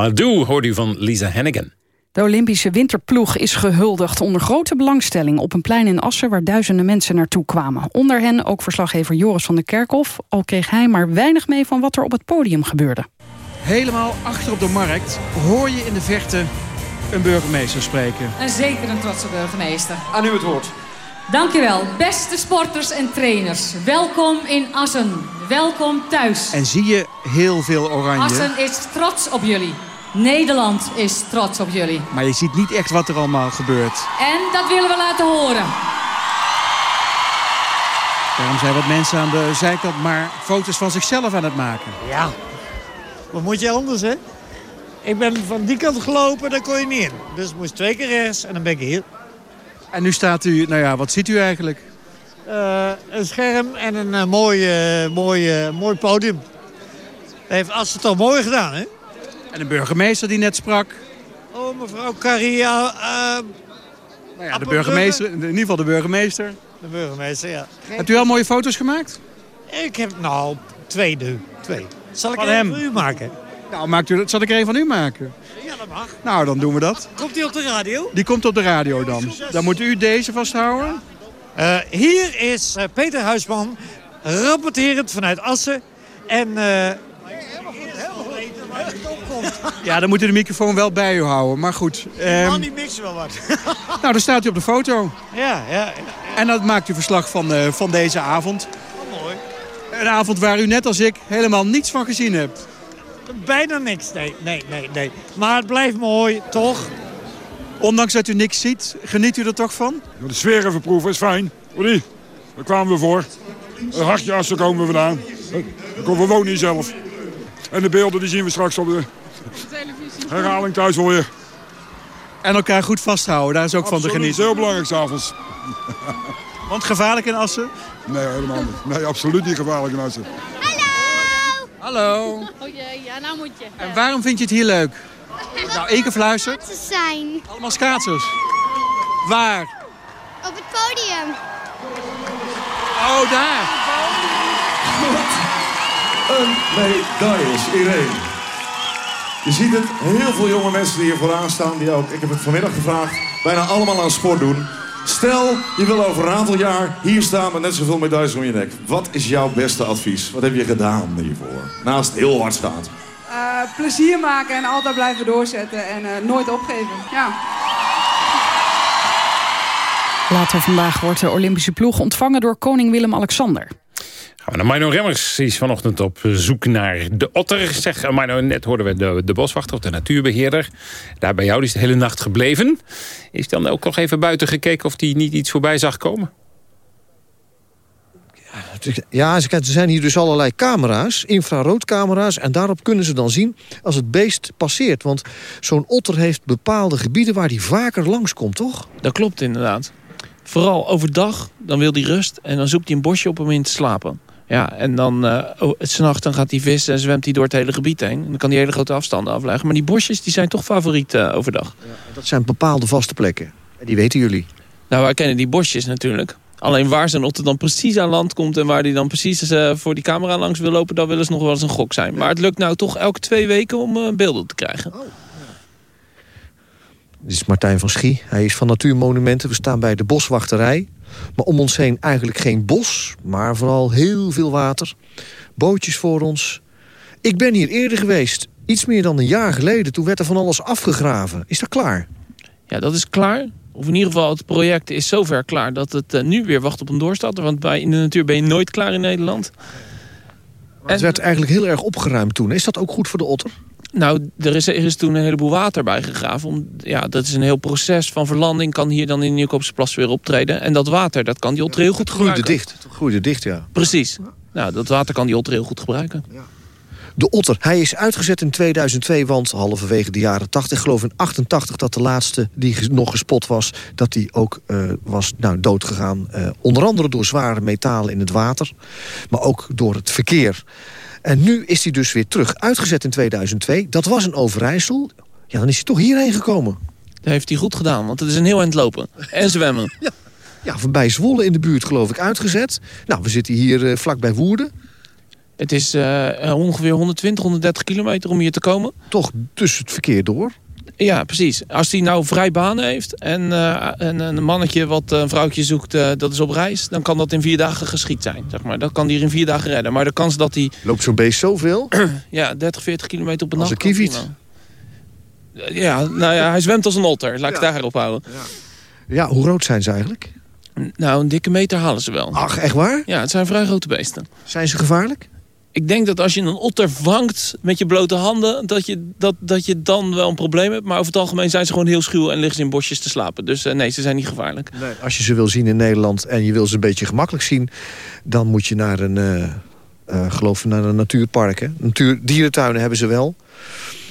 I do, hoort u van Lisa Hennigan. De Olympische winterploeg is gehuldigd onder grote belangstelling op een plein in Assen waar duizenden mensen naartoe kwamen. Onder hen ook verslaggever Joris van der Kerkhof, al kreeg hij maar weinig mee van wat er op het podium gebeurde. Helemaal achter op de markt hoor je in de verte een burgemeester spreken. En zeker een trotse burgemeester. Aan u het woord. Dankjewel, beste sporters en trainers. Welkom in Assen. Welkom thuis. En zie je heel veel oranje. Assen is trots op jullie. Nederland is trots op jullie. Maar je ziet niet echt wat er allemaal gebeurt. En dat willen we laten horen. Daarom zijn wat mensen aan de zijkant maar foto's van zichzelf aan het maken. Ja, wat moet je anders, hè? Ik ben van die kant gelopen, daar kon je niet in. Dus ik moest twee keer rechts en dan ben ik hier. En nu staat u, nou ja, wat ziet u eigenlijk? Uh, een scherm en een uh, mooi, uh, mooi, mooi podium. Dat heeft Assen toch mooi gedaan, hè? En een burgemeester die net sprak. Oh, mevrouw Caria. nou ja, de burgemeester, in ieder geval de burgemeester. De burgemeester, ja. Hebt u al mooie foto's gemaakt? Ik heb, nou, twee nu. Twee. Zal ik van er hem? van u maken? Nou, maakt u, zal ik er een van u maken? Ja, dat mag. Nou, dan doen we dat. Komt hij op de radio? Die komt op de radio dan. Dan moet u deze vasthouden. Uh, hier is uh, Peter Huisman, rapporterend vanuit Assen. En... Uh, ja, dan moet u de microfoon wel bij u houden. Maar goed. Um, man, die mixen wel wat. nou, dan staat u op de foto. Ja, ja. ja. En dan maakt u verslag van, uh, van deze avond. Oh, mooi. Een avond waar u net als ik helemaal niets van gezien hebt. Bijna niks, nee, nee, nee, nee. Maar het blijft mooi, toch? Ondanks dat u niks ziet, geniet u er toch van? De sfeer even proeven is fijn. Niet? Daar kwamen we voor. Een hartje assen komen we vandaan. We wonen hier zelf. En de beelden die zien we straks op de herhaling thuis alweer. En elkaar goed vasthouden, daar is ook Absoluut, van te genieten. heel belangrijk s'avonds. Want gevaarlijk in Assen? Nee, helemaal niet. Nee, absoluut niet gevaarlijk in Assen. Hallo. Oh jee, ja, nou moet je. En waarom vind je het hier leuk? Nou, één keer fluisteren. Ze zijn Allemaal schaatsers. Waar? op het podium. Oh, daar. Een medailles, Irene. Je ziet het, heel veel jonge mensen die hier vooraan staan... die ook, ik heb het vanmiddag gevraagd, bijna allemaal aan sport doen. Stel, je wil over een aantal jaar hier staan met net zoveel medailles om je nek. Wat is jouw beste advies? Wat heb je gedaan hiervoor? Naast heel hard schaatsen. Uh, plezier maken en altijd blijven doorzetten en uh, nooit opgeven. Ja. Later vandaag wordt de Olympische ploeg ontvangen door koning Willem-Alexander. Gaan we naar Mino Remmers. Die is vanochtend op zoek naar de otter. Zeg, Mino, net hoorden we de, de boswachter of de natuurbeheerder. Daar bij jou, die is de hele nacht gebleven. Is dan ook nog even buiten gekeken of hij niet iets voorbij zag komen? Ja, er zijn hier dus allerlei camera's, infraroodcamera's... en daarop kunnen ze dan zien als het beest passeert. Want zo'n otter heeft bepaalde gebieden waar hij vaker langskomt, toch? Dat klopt inderdaad. Vooral overdag, dan wil hij rust en dan zoekt hij een bosje op om in te slapen. Ja, en dan uh, oh, s'nachts dan gaat hij vissen en zwemt hij door het hele gebied heen. Dan kan hij hele grote afstanden afleggen. Maar die bosjes die zijn toch favoriet uh, overdag. Ja, dat zijn bepaalde vaste plekken. En die weten jullie. Nou, wij kennen die bosjes natuurlijk. Alleen waar zijn otter dan precies aan land komt... en waar hij dan precies uh, voor die camera langs wil lopen... dat wil eens nog wel eens een gok zijn. Maar het lukt nou toch elke twee weken om beelden te krijgen. Oh. Dit is Martijn van Schie. Hij is van Natuurmonumenten. We staan bij de boswachterij. Maar om ons heen eigenlijk geen bos, maar vooral heel veel water. Bootjes voor ons. Ik ben hier eerder geweest, iets meer dan een jaar geleden. Toen werd er van alles afgegraven. Is dat klaar? Ja, dat is klaar. Of in ieder geval, het project is zover klaar... dat het uh, nu weer wacht op een doorstarter. Want bij in de natuur ben je nooit klaar in Nederland. Het werd eigenlijk heel erg opgeruimd toen. Is dat ook goed voor de otter? Nou, er is, er is toen een heleboel water bijgegraven. Om, ja, dat is een heel proces van verlanding. Kan hier dan in Nieuwkoopse plas weer optreden. En dat water, dat kan die otter heel goed het groeide gebruiken. dicht. Het groeide dicht, ja. Precies. Nou, dat water kan die otter heel goed gebruiken. Ja. De otter, hij is uitgezet in 2002, want halverwege de jaren 80... ik geloof in 88 dat de laatste die nog gespot was... dat die ook uh, was nou, doodgegaan. Uh, onder andere door zware metalen in het water. Maar ook door het verkeer. En nu is hij dus weer terug. Uitgezet in 2002. Dat was een Overijssel. Ja, dan is hij toch hierheen gekomen. Dat heeft hij goed gedaan, want het is een heel eind lopen. En zwemmen. ja. ja, bij Zwolle in de buurt geloof ik uitgezet. Nou, we zitten hier uh, vlakbij Woerden. Het is uh, ongeveer 120, 130 kilometer om hier te komen. Toch dus het verkeer door? Ja, precies. Als hij nou vrij banen heeft en, eh, en een mannetje wat een vrouwtje zoekt, eh, dat is op reis, dan kan dat in vier dagen geschied zijn. Zeg maar. Dat kan hij in vier dagen redden. Maar de kans dat hij... Loopt zo'n beest zoveel? ja, 30, 40 kilometer op een Als nacht. een kan kieviet. prima. Ja, nou ja, hij zwemt als een otter. Laat ik daarop houden. Ja, hoe groot zijn ze eigenlijk? Nou, een dikke meter halen ze wel. Ach, echt waar? Ja, het zijn vrij grote beesten. Zijn ze gevaarlijk? Ik denk dat als je een otter vangt met je blote handen... Dat je, dat, dat je dan wel een probleem hebt. Maar over het algemeen zijn ze gewoon heel schuw... en liggen ze in bosjes te slapen. Dus eh, nee, ze zijn niet gevaarlijk. Nee, als je ze wil zien in Nederland en je wil ze een beetje gemakkelijk zien... dan moet je naar een, eh eh, geloof naar een natuurpark. Hè? Natuur, dierentuinen hebben ze wel.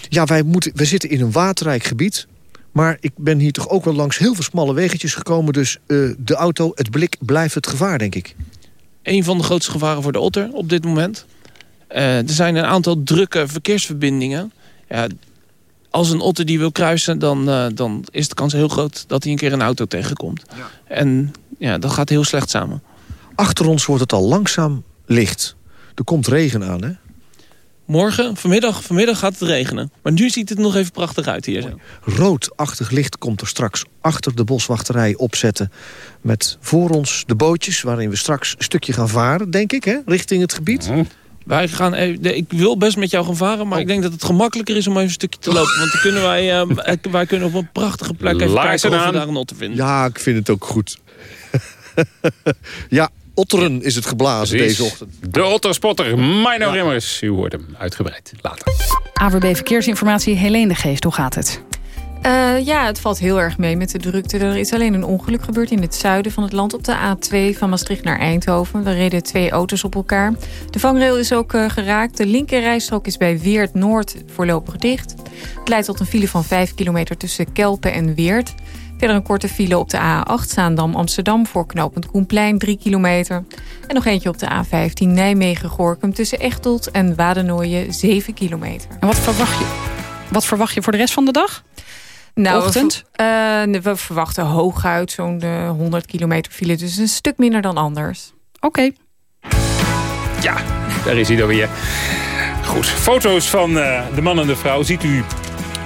Ja, wij, moeten, wij zitten in een waterrijk gebied. Maar ik ben hier toch ook wel langs heel veel smalle wegetjes gekomen. Dus de auto, het blik blijft het gevaar, denk ik. Een van de grootste gevaren voor de otter op dit moment. Eh, er zijn een aantal drukke verkeersverbindingen. Ja, als een otter die wil kruisen, dan, eh, dan is de kans heel groot... dat hij een keer een auto tegenkomt. En ja, dat gaat heel slecht samen. Achter ons wordt het al langzaam licht. Er komt regen aan, hè? Morgen, vanmiddag, vanmiddag gaat het regenen. Maar nu ziet het nog even prachtig uit hier. Zo. Roodachtig licht komt er straks achter de boswachterij opzetten. Met voor ons de bootjes waarin we straks een stukje gaan varen, denk ik, hè? richting het gebied. Wij gaan even, ik wil best met jou gaan varen, maar ik denk dat het gemakkelijker is om even een stukje te lopen. Want dan kunnen wij, eh, wij kunnen op een prachtige plek even kijken of we daar een otter vinden. Ja, ik vind het ook goed. ja, otteren is het geblazen Precies. deze ochtend. De otterspotter, Mino Rimmers. U hoort hem uitgebreid later. AWB Verkeersinformatie, Helene de Geest, hoe gaat het? Eh, ja, het valt heel erg mee met de drukte. Er is alleen een ongeluk gebeurd in het zuiden van het land op de A2 van Maastricht naar Eindhoven. Er reden twee auto's op elkaar. De vangrail is ook eh, geraakt. De linkerrijstrook is bij Weert Noord voorlopig dicht. Het leidt tot een file van 5 kilometer tussen Kelpen en Weert. Verder een korte file op de A8 Zaandam Amsterdam voor knooppunt Koenplein 3 kilometer. En nog eentje op de A15 Nijmegen-Gorkum tussen Echtelt en Wadernooien 7 kilometer. En wat verwacht je, wat verwacht je voor de rest van de dag? Nou, Ochtend? We, eh, we verwachten hooguit zo'n eh, 100 kilometer file. Dus een stuk minder dan anders. Oké. Ja, daar is hij dan weer. Goed, foto's van eh, de man en de vrouw ziet u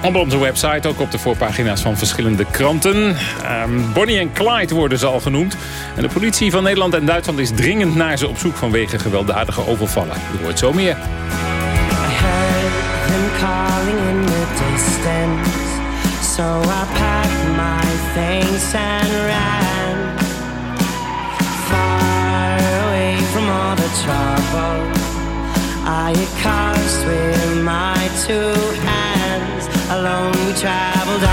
op onze website. Ook op de voorpagina's van verschillende kranten. Ehm, Bonnie en Clyde worden ze al genoemd. En de politie van Nederland en Duitsland is dringend naar ze op zoek vanwege gewelddadige overvallen. U hoort zo meer. So I packed my things and ran far away from all the trouble. I caused with my two hands. Alone we traveled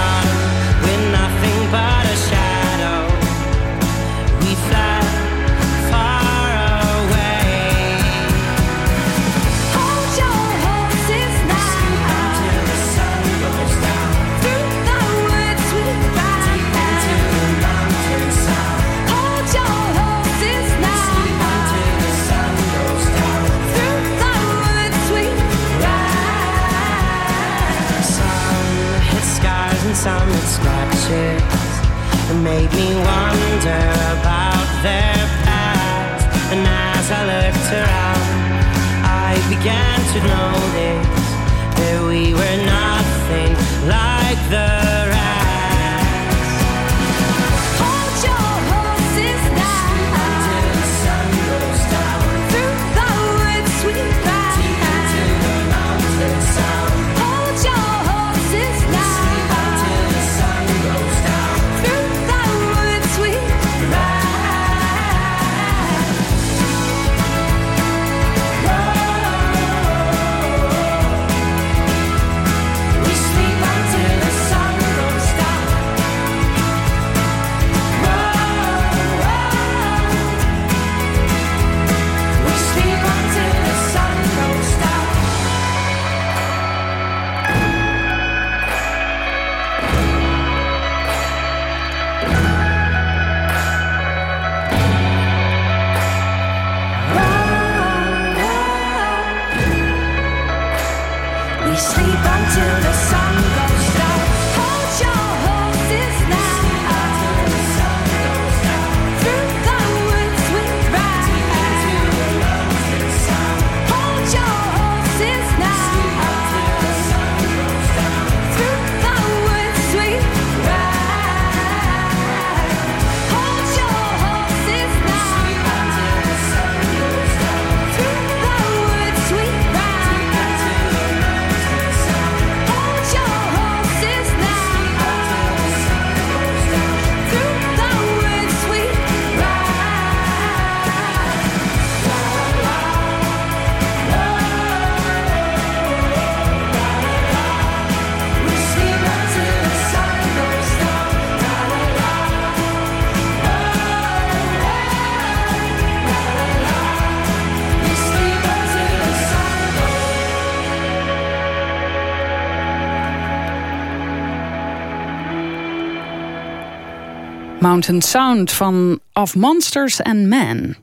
Mountain Sound van Of Monsters and Men.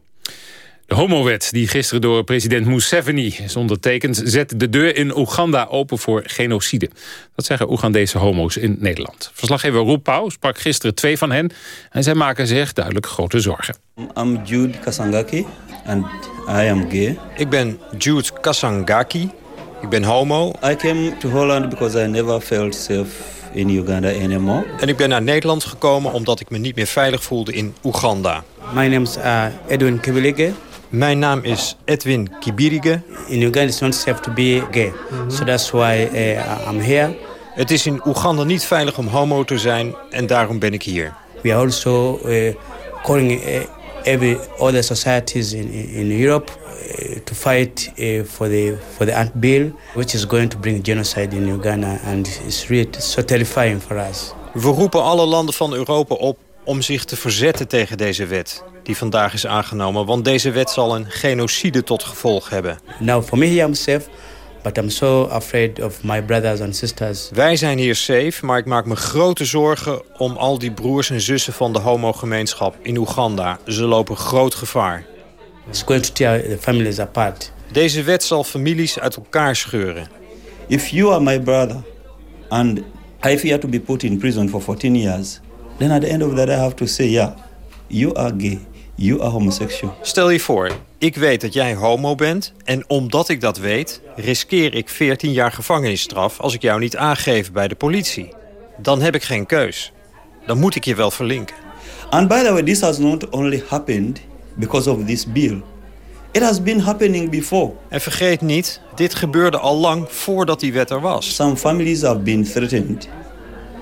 De homowet die gisteren door president Museveni is ondertekend... zet de deur in Oeganda open voor genocide. Dat zeggen Oegandese homo's in Nederland. Verslaggever Roep Pauw sprak gisteren twee van hen... en zij maken zich duidelijk grote zorgen. I'm Jude Kasangaki and I am gay. Ik ben Jude Kasangaki. Ik ben homo. I came to Holland because I never felt safe in Uganda anymore. En ik ben naar Nederland gekomen omdat ik me niet meer veilig voelde in Oeganda. My name is uh, Edwin Kibilige. Mijn naam is Edwin Kibirige. In Uganda it's not safe to be gay. So that's why uh, I'm here. Het is in Oeganda niet veilig om homo te zijn en daarom ben ik hier. We are also uh, calling uh, every other societies in, in Europe uh, to fight uh, for the for the ant bill, which is going to bring genocide in Uganda, and it's really so terrifying for us. We roepen alle landen van Europa op om zich te verzetten tegen deze wet die vandaag is aangenomen. Want deze wet zal een genocide tot gevolg hebben. Now for me but I'm so afraid of my brothers and sisters. Wij zijn hier safe, maar ik maak me grote zorgen om al die broers en zussen van de homogemeenschap in Oeganda. Ze lopen groot gevaar. It's going to tear the families apart. Deze wet zal families uit elkaar scheuren. If you are my brother and I fear to be put in prison for 14 years, then at the end of the day I have to say, yeah, you are gay. You are homosexual. Stel je voor, ik weet dat jij homo bent... en omdat ik dat weet, riskeer ik 14 jaar gevangenisstraf... als ik jou niet aangeef bij de politie. Dan heb ik geen keus. Dan moet ik je wel verlinken. And by the way, this has not only happened because of this bill. It has been happening before. En vergeet niet, dit gebeurde al lang voordat die wet er was. Some families have been threatened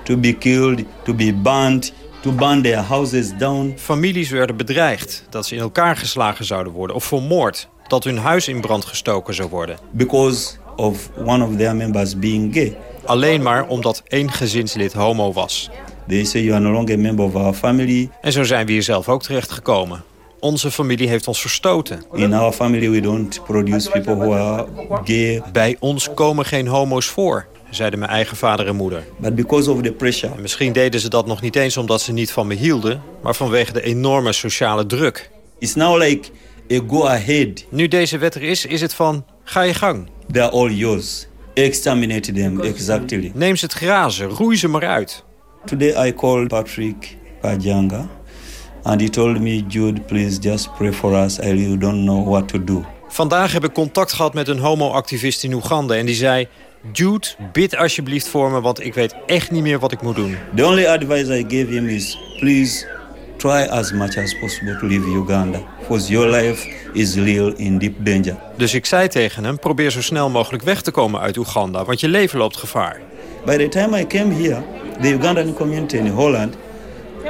to be killed, to be banned, to burn their houses down. Families werden bedreigd dat ze in elkaar geslagen zouden worden of vermoord. Dat hun huis in brand gestoken zou worden. Because of one of their members being gay. Alleen maar omdat één gezinslid homo was. They say you are no longer a member of our family. En zo zijn we hier zelf ook terecht gekomen. Onze familie heeft ons verstoten. In our family we don't produce people who are gay. Bij ons komen geen homo's voor zeiden mijn eigen vader en moeder. But because of the pressure. En misschien deden ze dat nog niet eens omdat ze niet van me hielden... maar vanwege de enorme sociale druk. It's now like a go ahead. Nu deze wet er is, is het van ga je gang. They're all yours. Exterminate them, exactly. Neem ze het grazen, roei ze maar uit. Today I called Patrick Pajanga... and he told me, Jude, please just pray for us. I really don't know what to do. Vandaag heb ik contact gehad met een homo-activist in Oeganda... en die zei, Jude, bid alsjeblieft voor me, want ik weet echt niet meer wat ik moet doen. The only advice I gave him is, please try as much as possible to leave Uganda. Because your life is real in deep danger. Dus ik zei tegen hem, probeer zo snel mogelijk weg te komen uit Oeganda, want je leven loopt gevaar. By the time I came here, the Ugandan community in Holland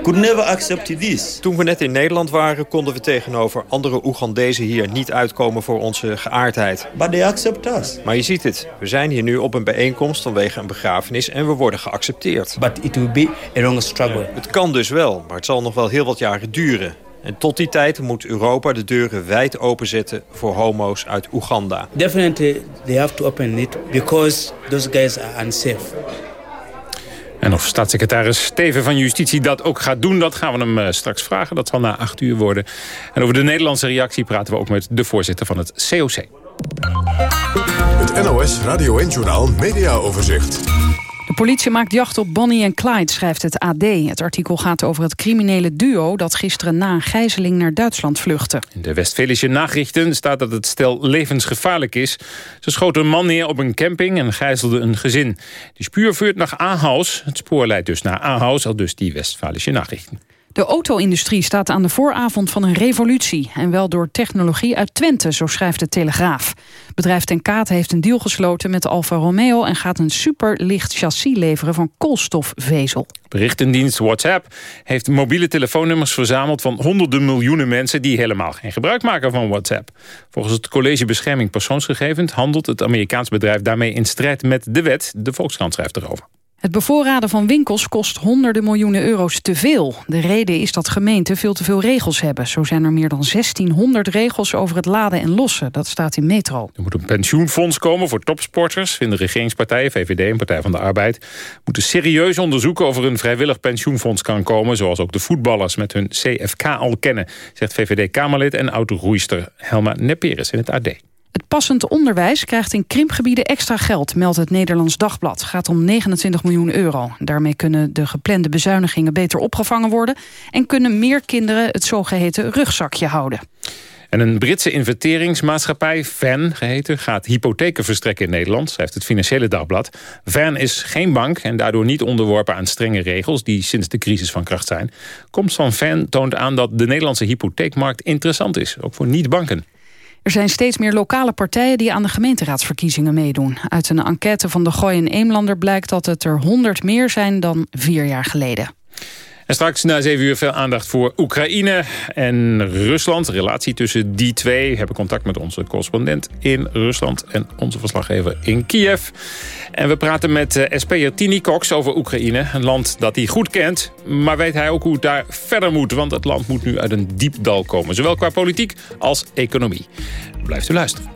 could never accept this. Toen we net in Nederland waren, konden we tegenover andere Oegandezen hier niet uitkomen voor onze geaardheid. But they accept us. Maar je ziet het, we zijn hier nu op een bijeenkomst vanwege een begrafenis en we worden geaccepteerd. But it will be a long struggle. Het kan dus wel, maar het zal nog wel heel wat jaren duren. En tot die tijd moet Europa de deuren wijd openzetten voor homo's uit Oeganda. Definitely they have to open it because those guys are unsafe. En of staatssecretaris Steven van Justitie dat ook gaat doen... dat gaan we hem eh, straks vragen. Dat zal na acht uur worden. En over de Nederlandse reactie praten we ook met de voorzitter van het COC. Het NOS Radio 1-journaal Media Overzicht. Politie maakt jacht op Bonnie en Clyde, schrijft het AD. Het artikel gaat over het criminele duo... dat gisteren na een gijzeling naar Duitsland vluchtte. In de Westfälische Nachrichten staat dat het stel levensgevaarlijk is. Ze schoten een man neer op een camping en gijzelden een gezin. De spuur vuurt naar Ahaus. Het spoor leidt dus naar Ahaus, al dus die Westfälische Nachrichten. De auto-industrie staat aan de vooravond van een revolutie. En wel door technologie uit Twente, zo schrijft de Telegraaf. Bedrijf Ten Kate heeft een deal gesloten met Alfa Romeo... en gaat een superlicht chassis leveren van koolstofvezel. Berichtendienst WhatsApp heeft mobiele telefoonnummers verzameld... van honderden miljoenen mensen die helemaal geen gebruik maken van WhatsApp. Volgens het College Bescherming Persoonsgegevens... handelt het Amerikaans bedrijf daarmee in strijd met de wet. De Volkskrant schrijft erover. Het bevoorraden van winkels kost honderden miljoenen euro's te veel. De reden is dat gemeenten veel te veel regels hebben. Zo zijn er meer dan 1600 regels over het laden en lossen. Dat staat in Metro. Er moet een pensioenfonds komen voor topsporters... vinden regeringspartijen, VVD en Partij van de Arbeid... moeten serieus onderzoeken of er een vrijwillig pensioenfonds kan komen... zoals ook de voetballers met hun CFK al kennen... zegt VVD-Kamerlid en oud-roeister Helma Neperes in het AD. Het passend onderwijs krijgt in krimpgebieden extra geld, meldt het Nederlands Dagblad. Het gaat om 29 miljoen euro. Daarmee kunnen de geplande bezuinigingen beter opgevangen worden... en kunnen meer kinderen het zogeheten rugzakje houden. En een Britse investeringsmaatschappij, Van geheten, gaat hypotheken verstrekken in Nederland, schrijft het Financiële Dagblad. Van is geen bank en daardoor niet onderworpen aan strenge regels die sinds de crisis van kracht zijn. Komst van Van toont aan dat de Nederlandse hypotheekmarkt interessant is, ook voor niet-banken. Er zijn steeds meer lokale partijen die aan de gemeenteraadsverkiezingen meedoen. Uit een enquête van de Gooi en Eemlander blijkt dat het er 100 meer zijn dan vier jaar geleden. En straks na zeven uur veel aandacht voor Oekraïne en Rusland. De relatie tussen die twee. We hebben contact met onze correspondent in Rusland... en onze verslaggever in Kiev. En we praten met uh, SP'er Tini Cox over Oekraïne. Een land dat hij goed kent. Maar weet hij ook hoe het daar verder moet. Want het land moet nu uit een diep dal komen. Zowel qua politiek als economie. Blijft u luisteren.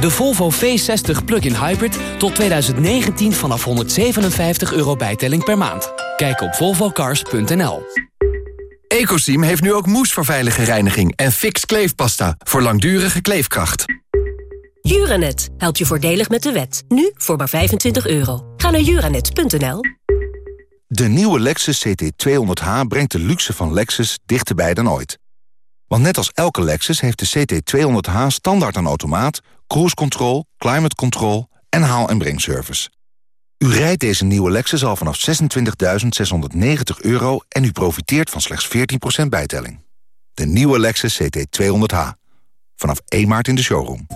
De Volvo V60 Plug-in Hybrid tot 2019 vanaf 157 euro bijtelling per maand. Kijk op volvocars.nl. Ecosim heeft nu ook moes voor veilige reiniging en fix kleefpasta voor langdurige kleefkracht. Juranet helpt je voordelig met de wet. Nu voor maar 25 euro. Ga naar juranet.nl. De nieuwe Lexus CT200H brengt de luxe van Lexus dichterbij dan ooit. Want net als elke Lexus heeft de CT200H standaard een automaat cruise control, climate control en haal- en brengservice. U rijdt deze nieuwe Lexus al vanaf 26.690 euro en u profiteert van slechts 14% bijtelling. De nieuwe Lexus CT200H. Vanaf 1 maart in de showroom.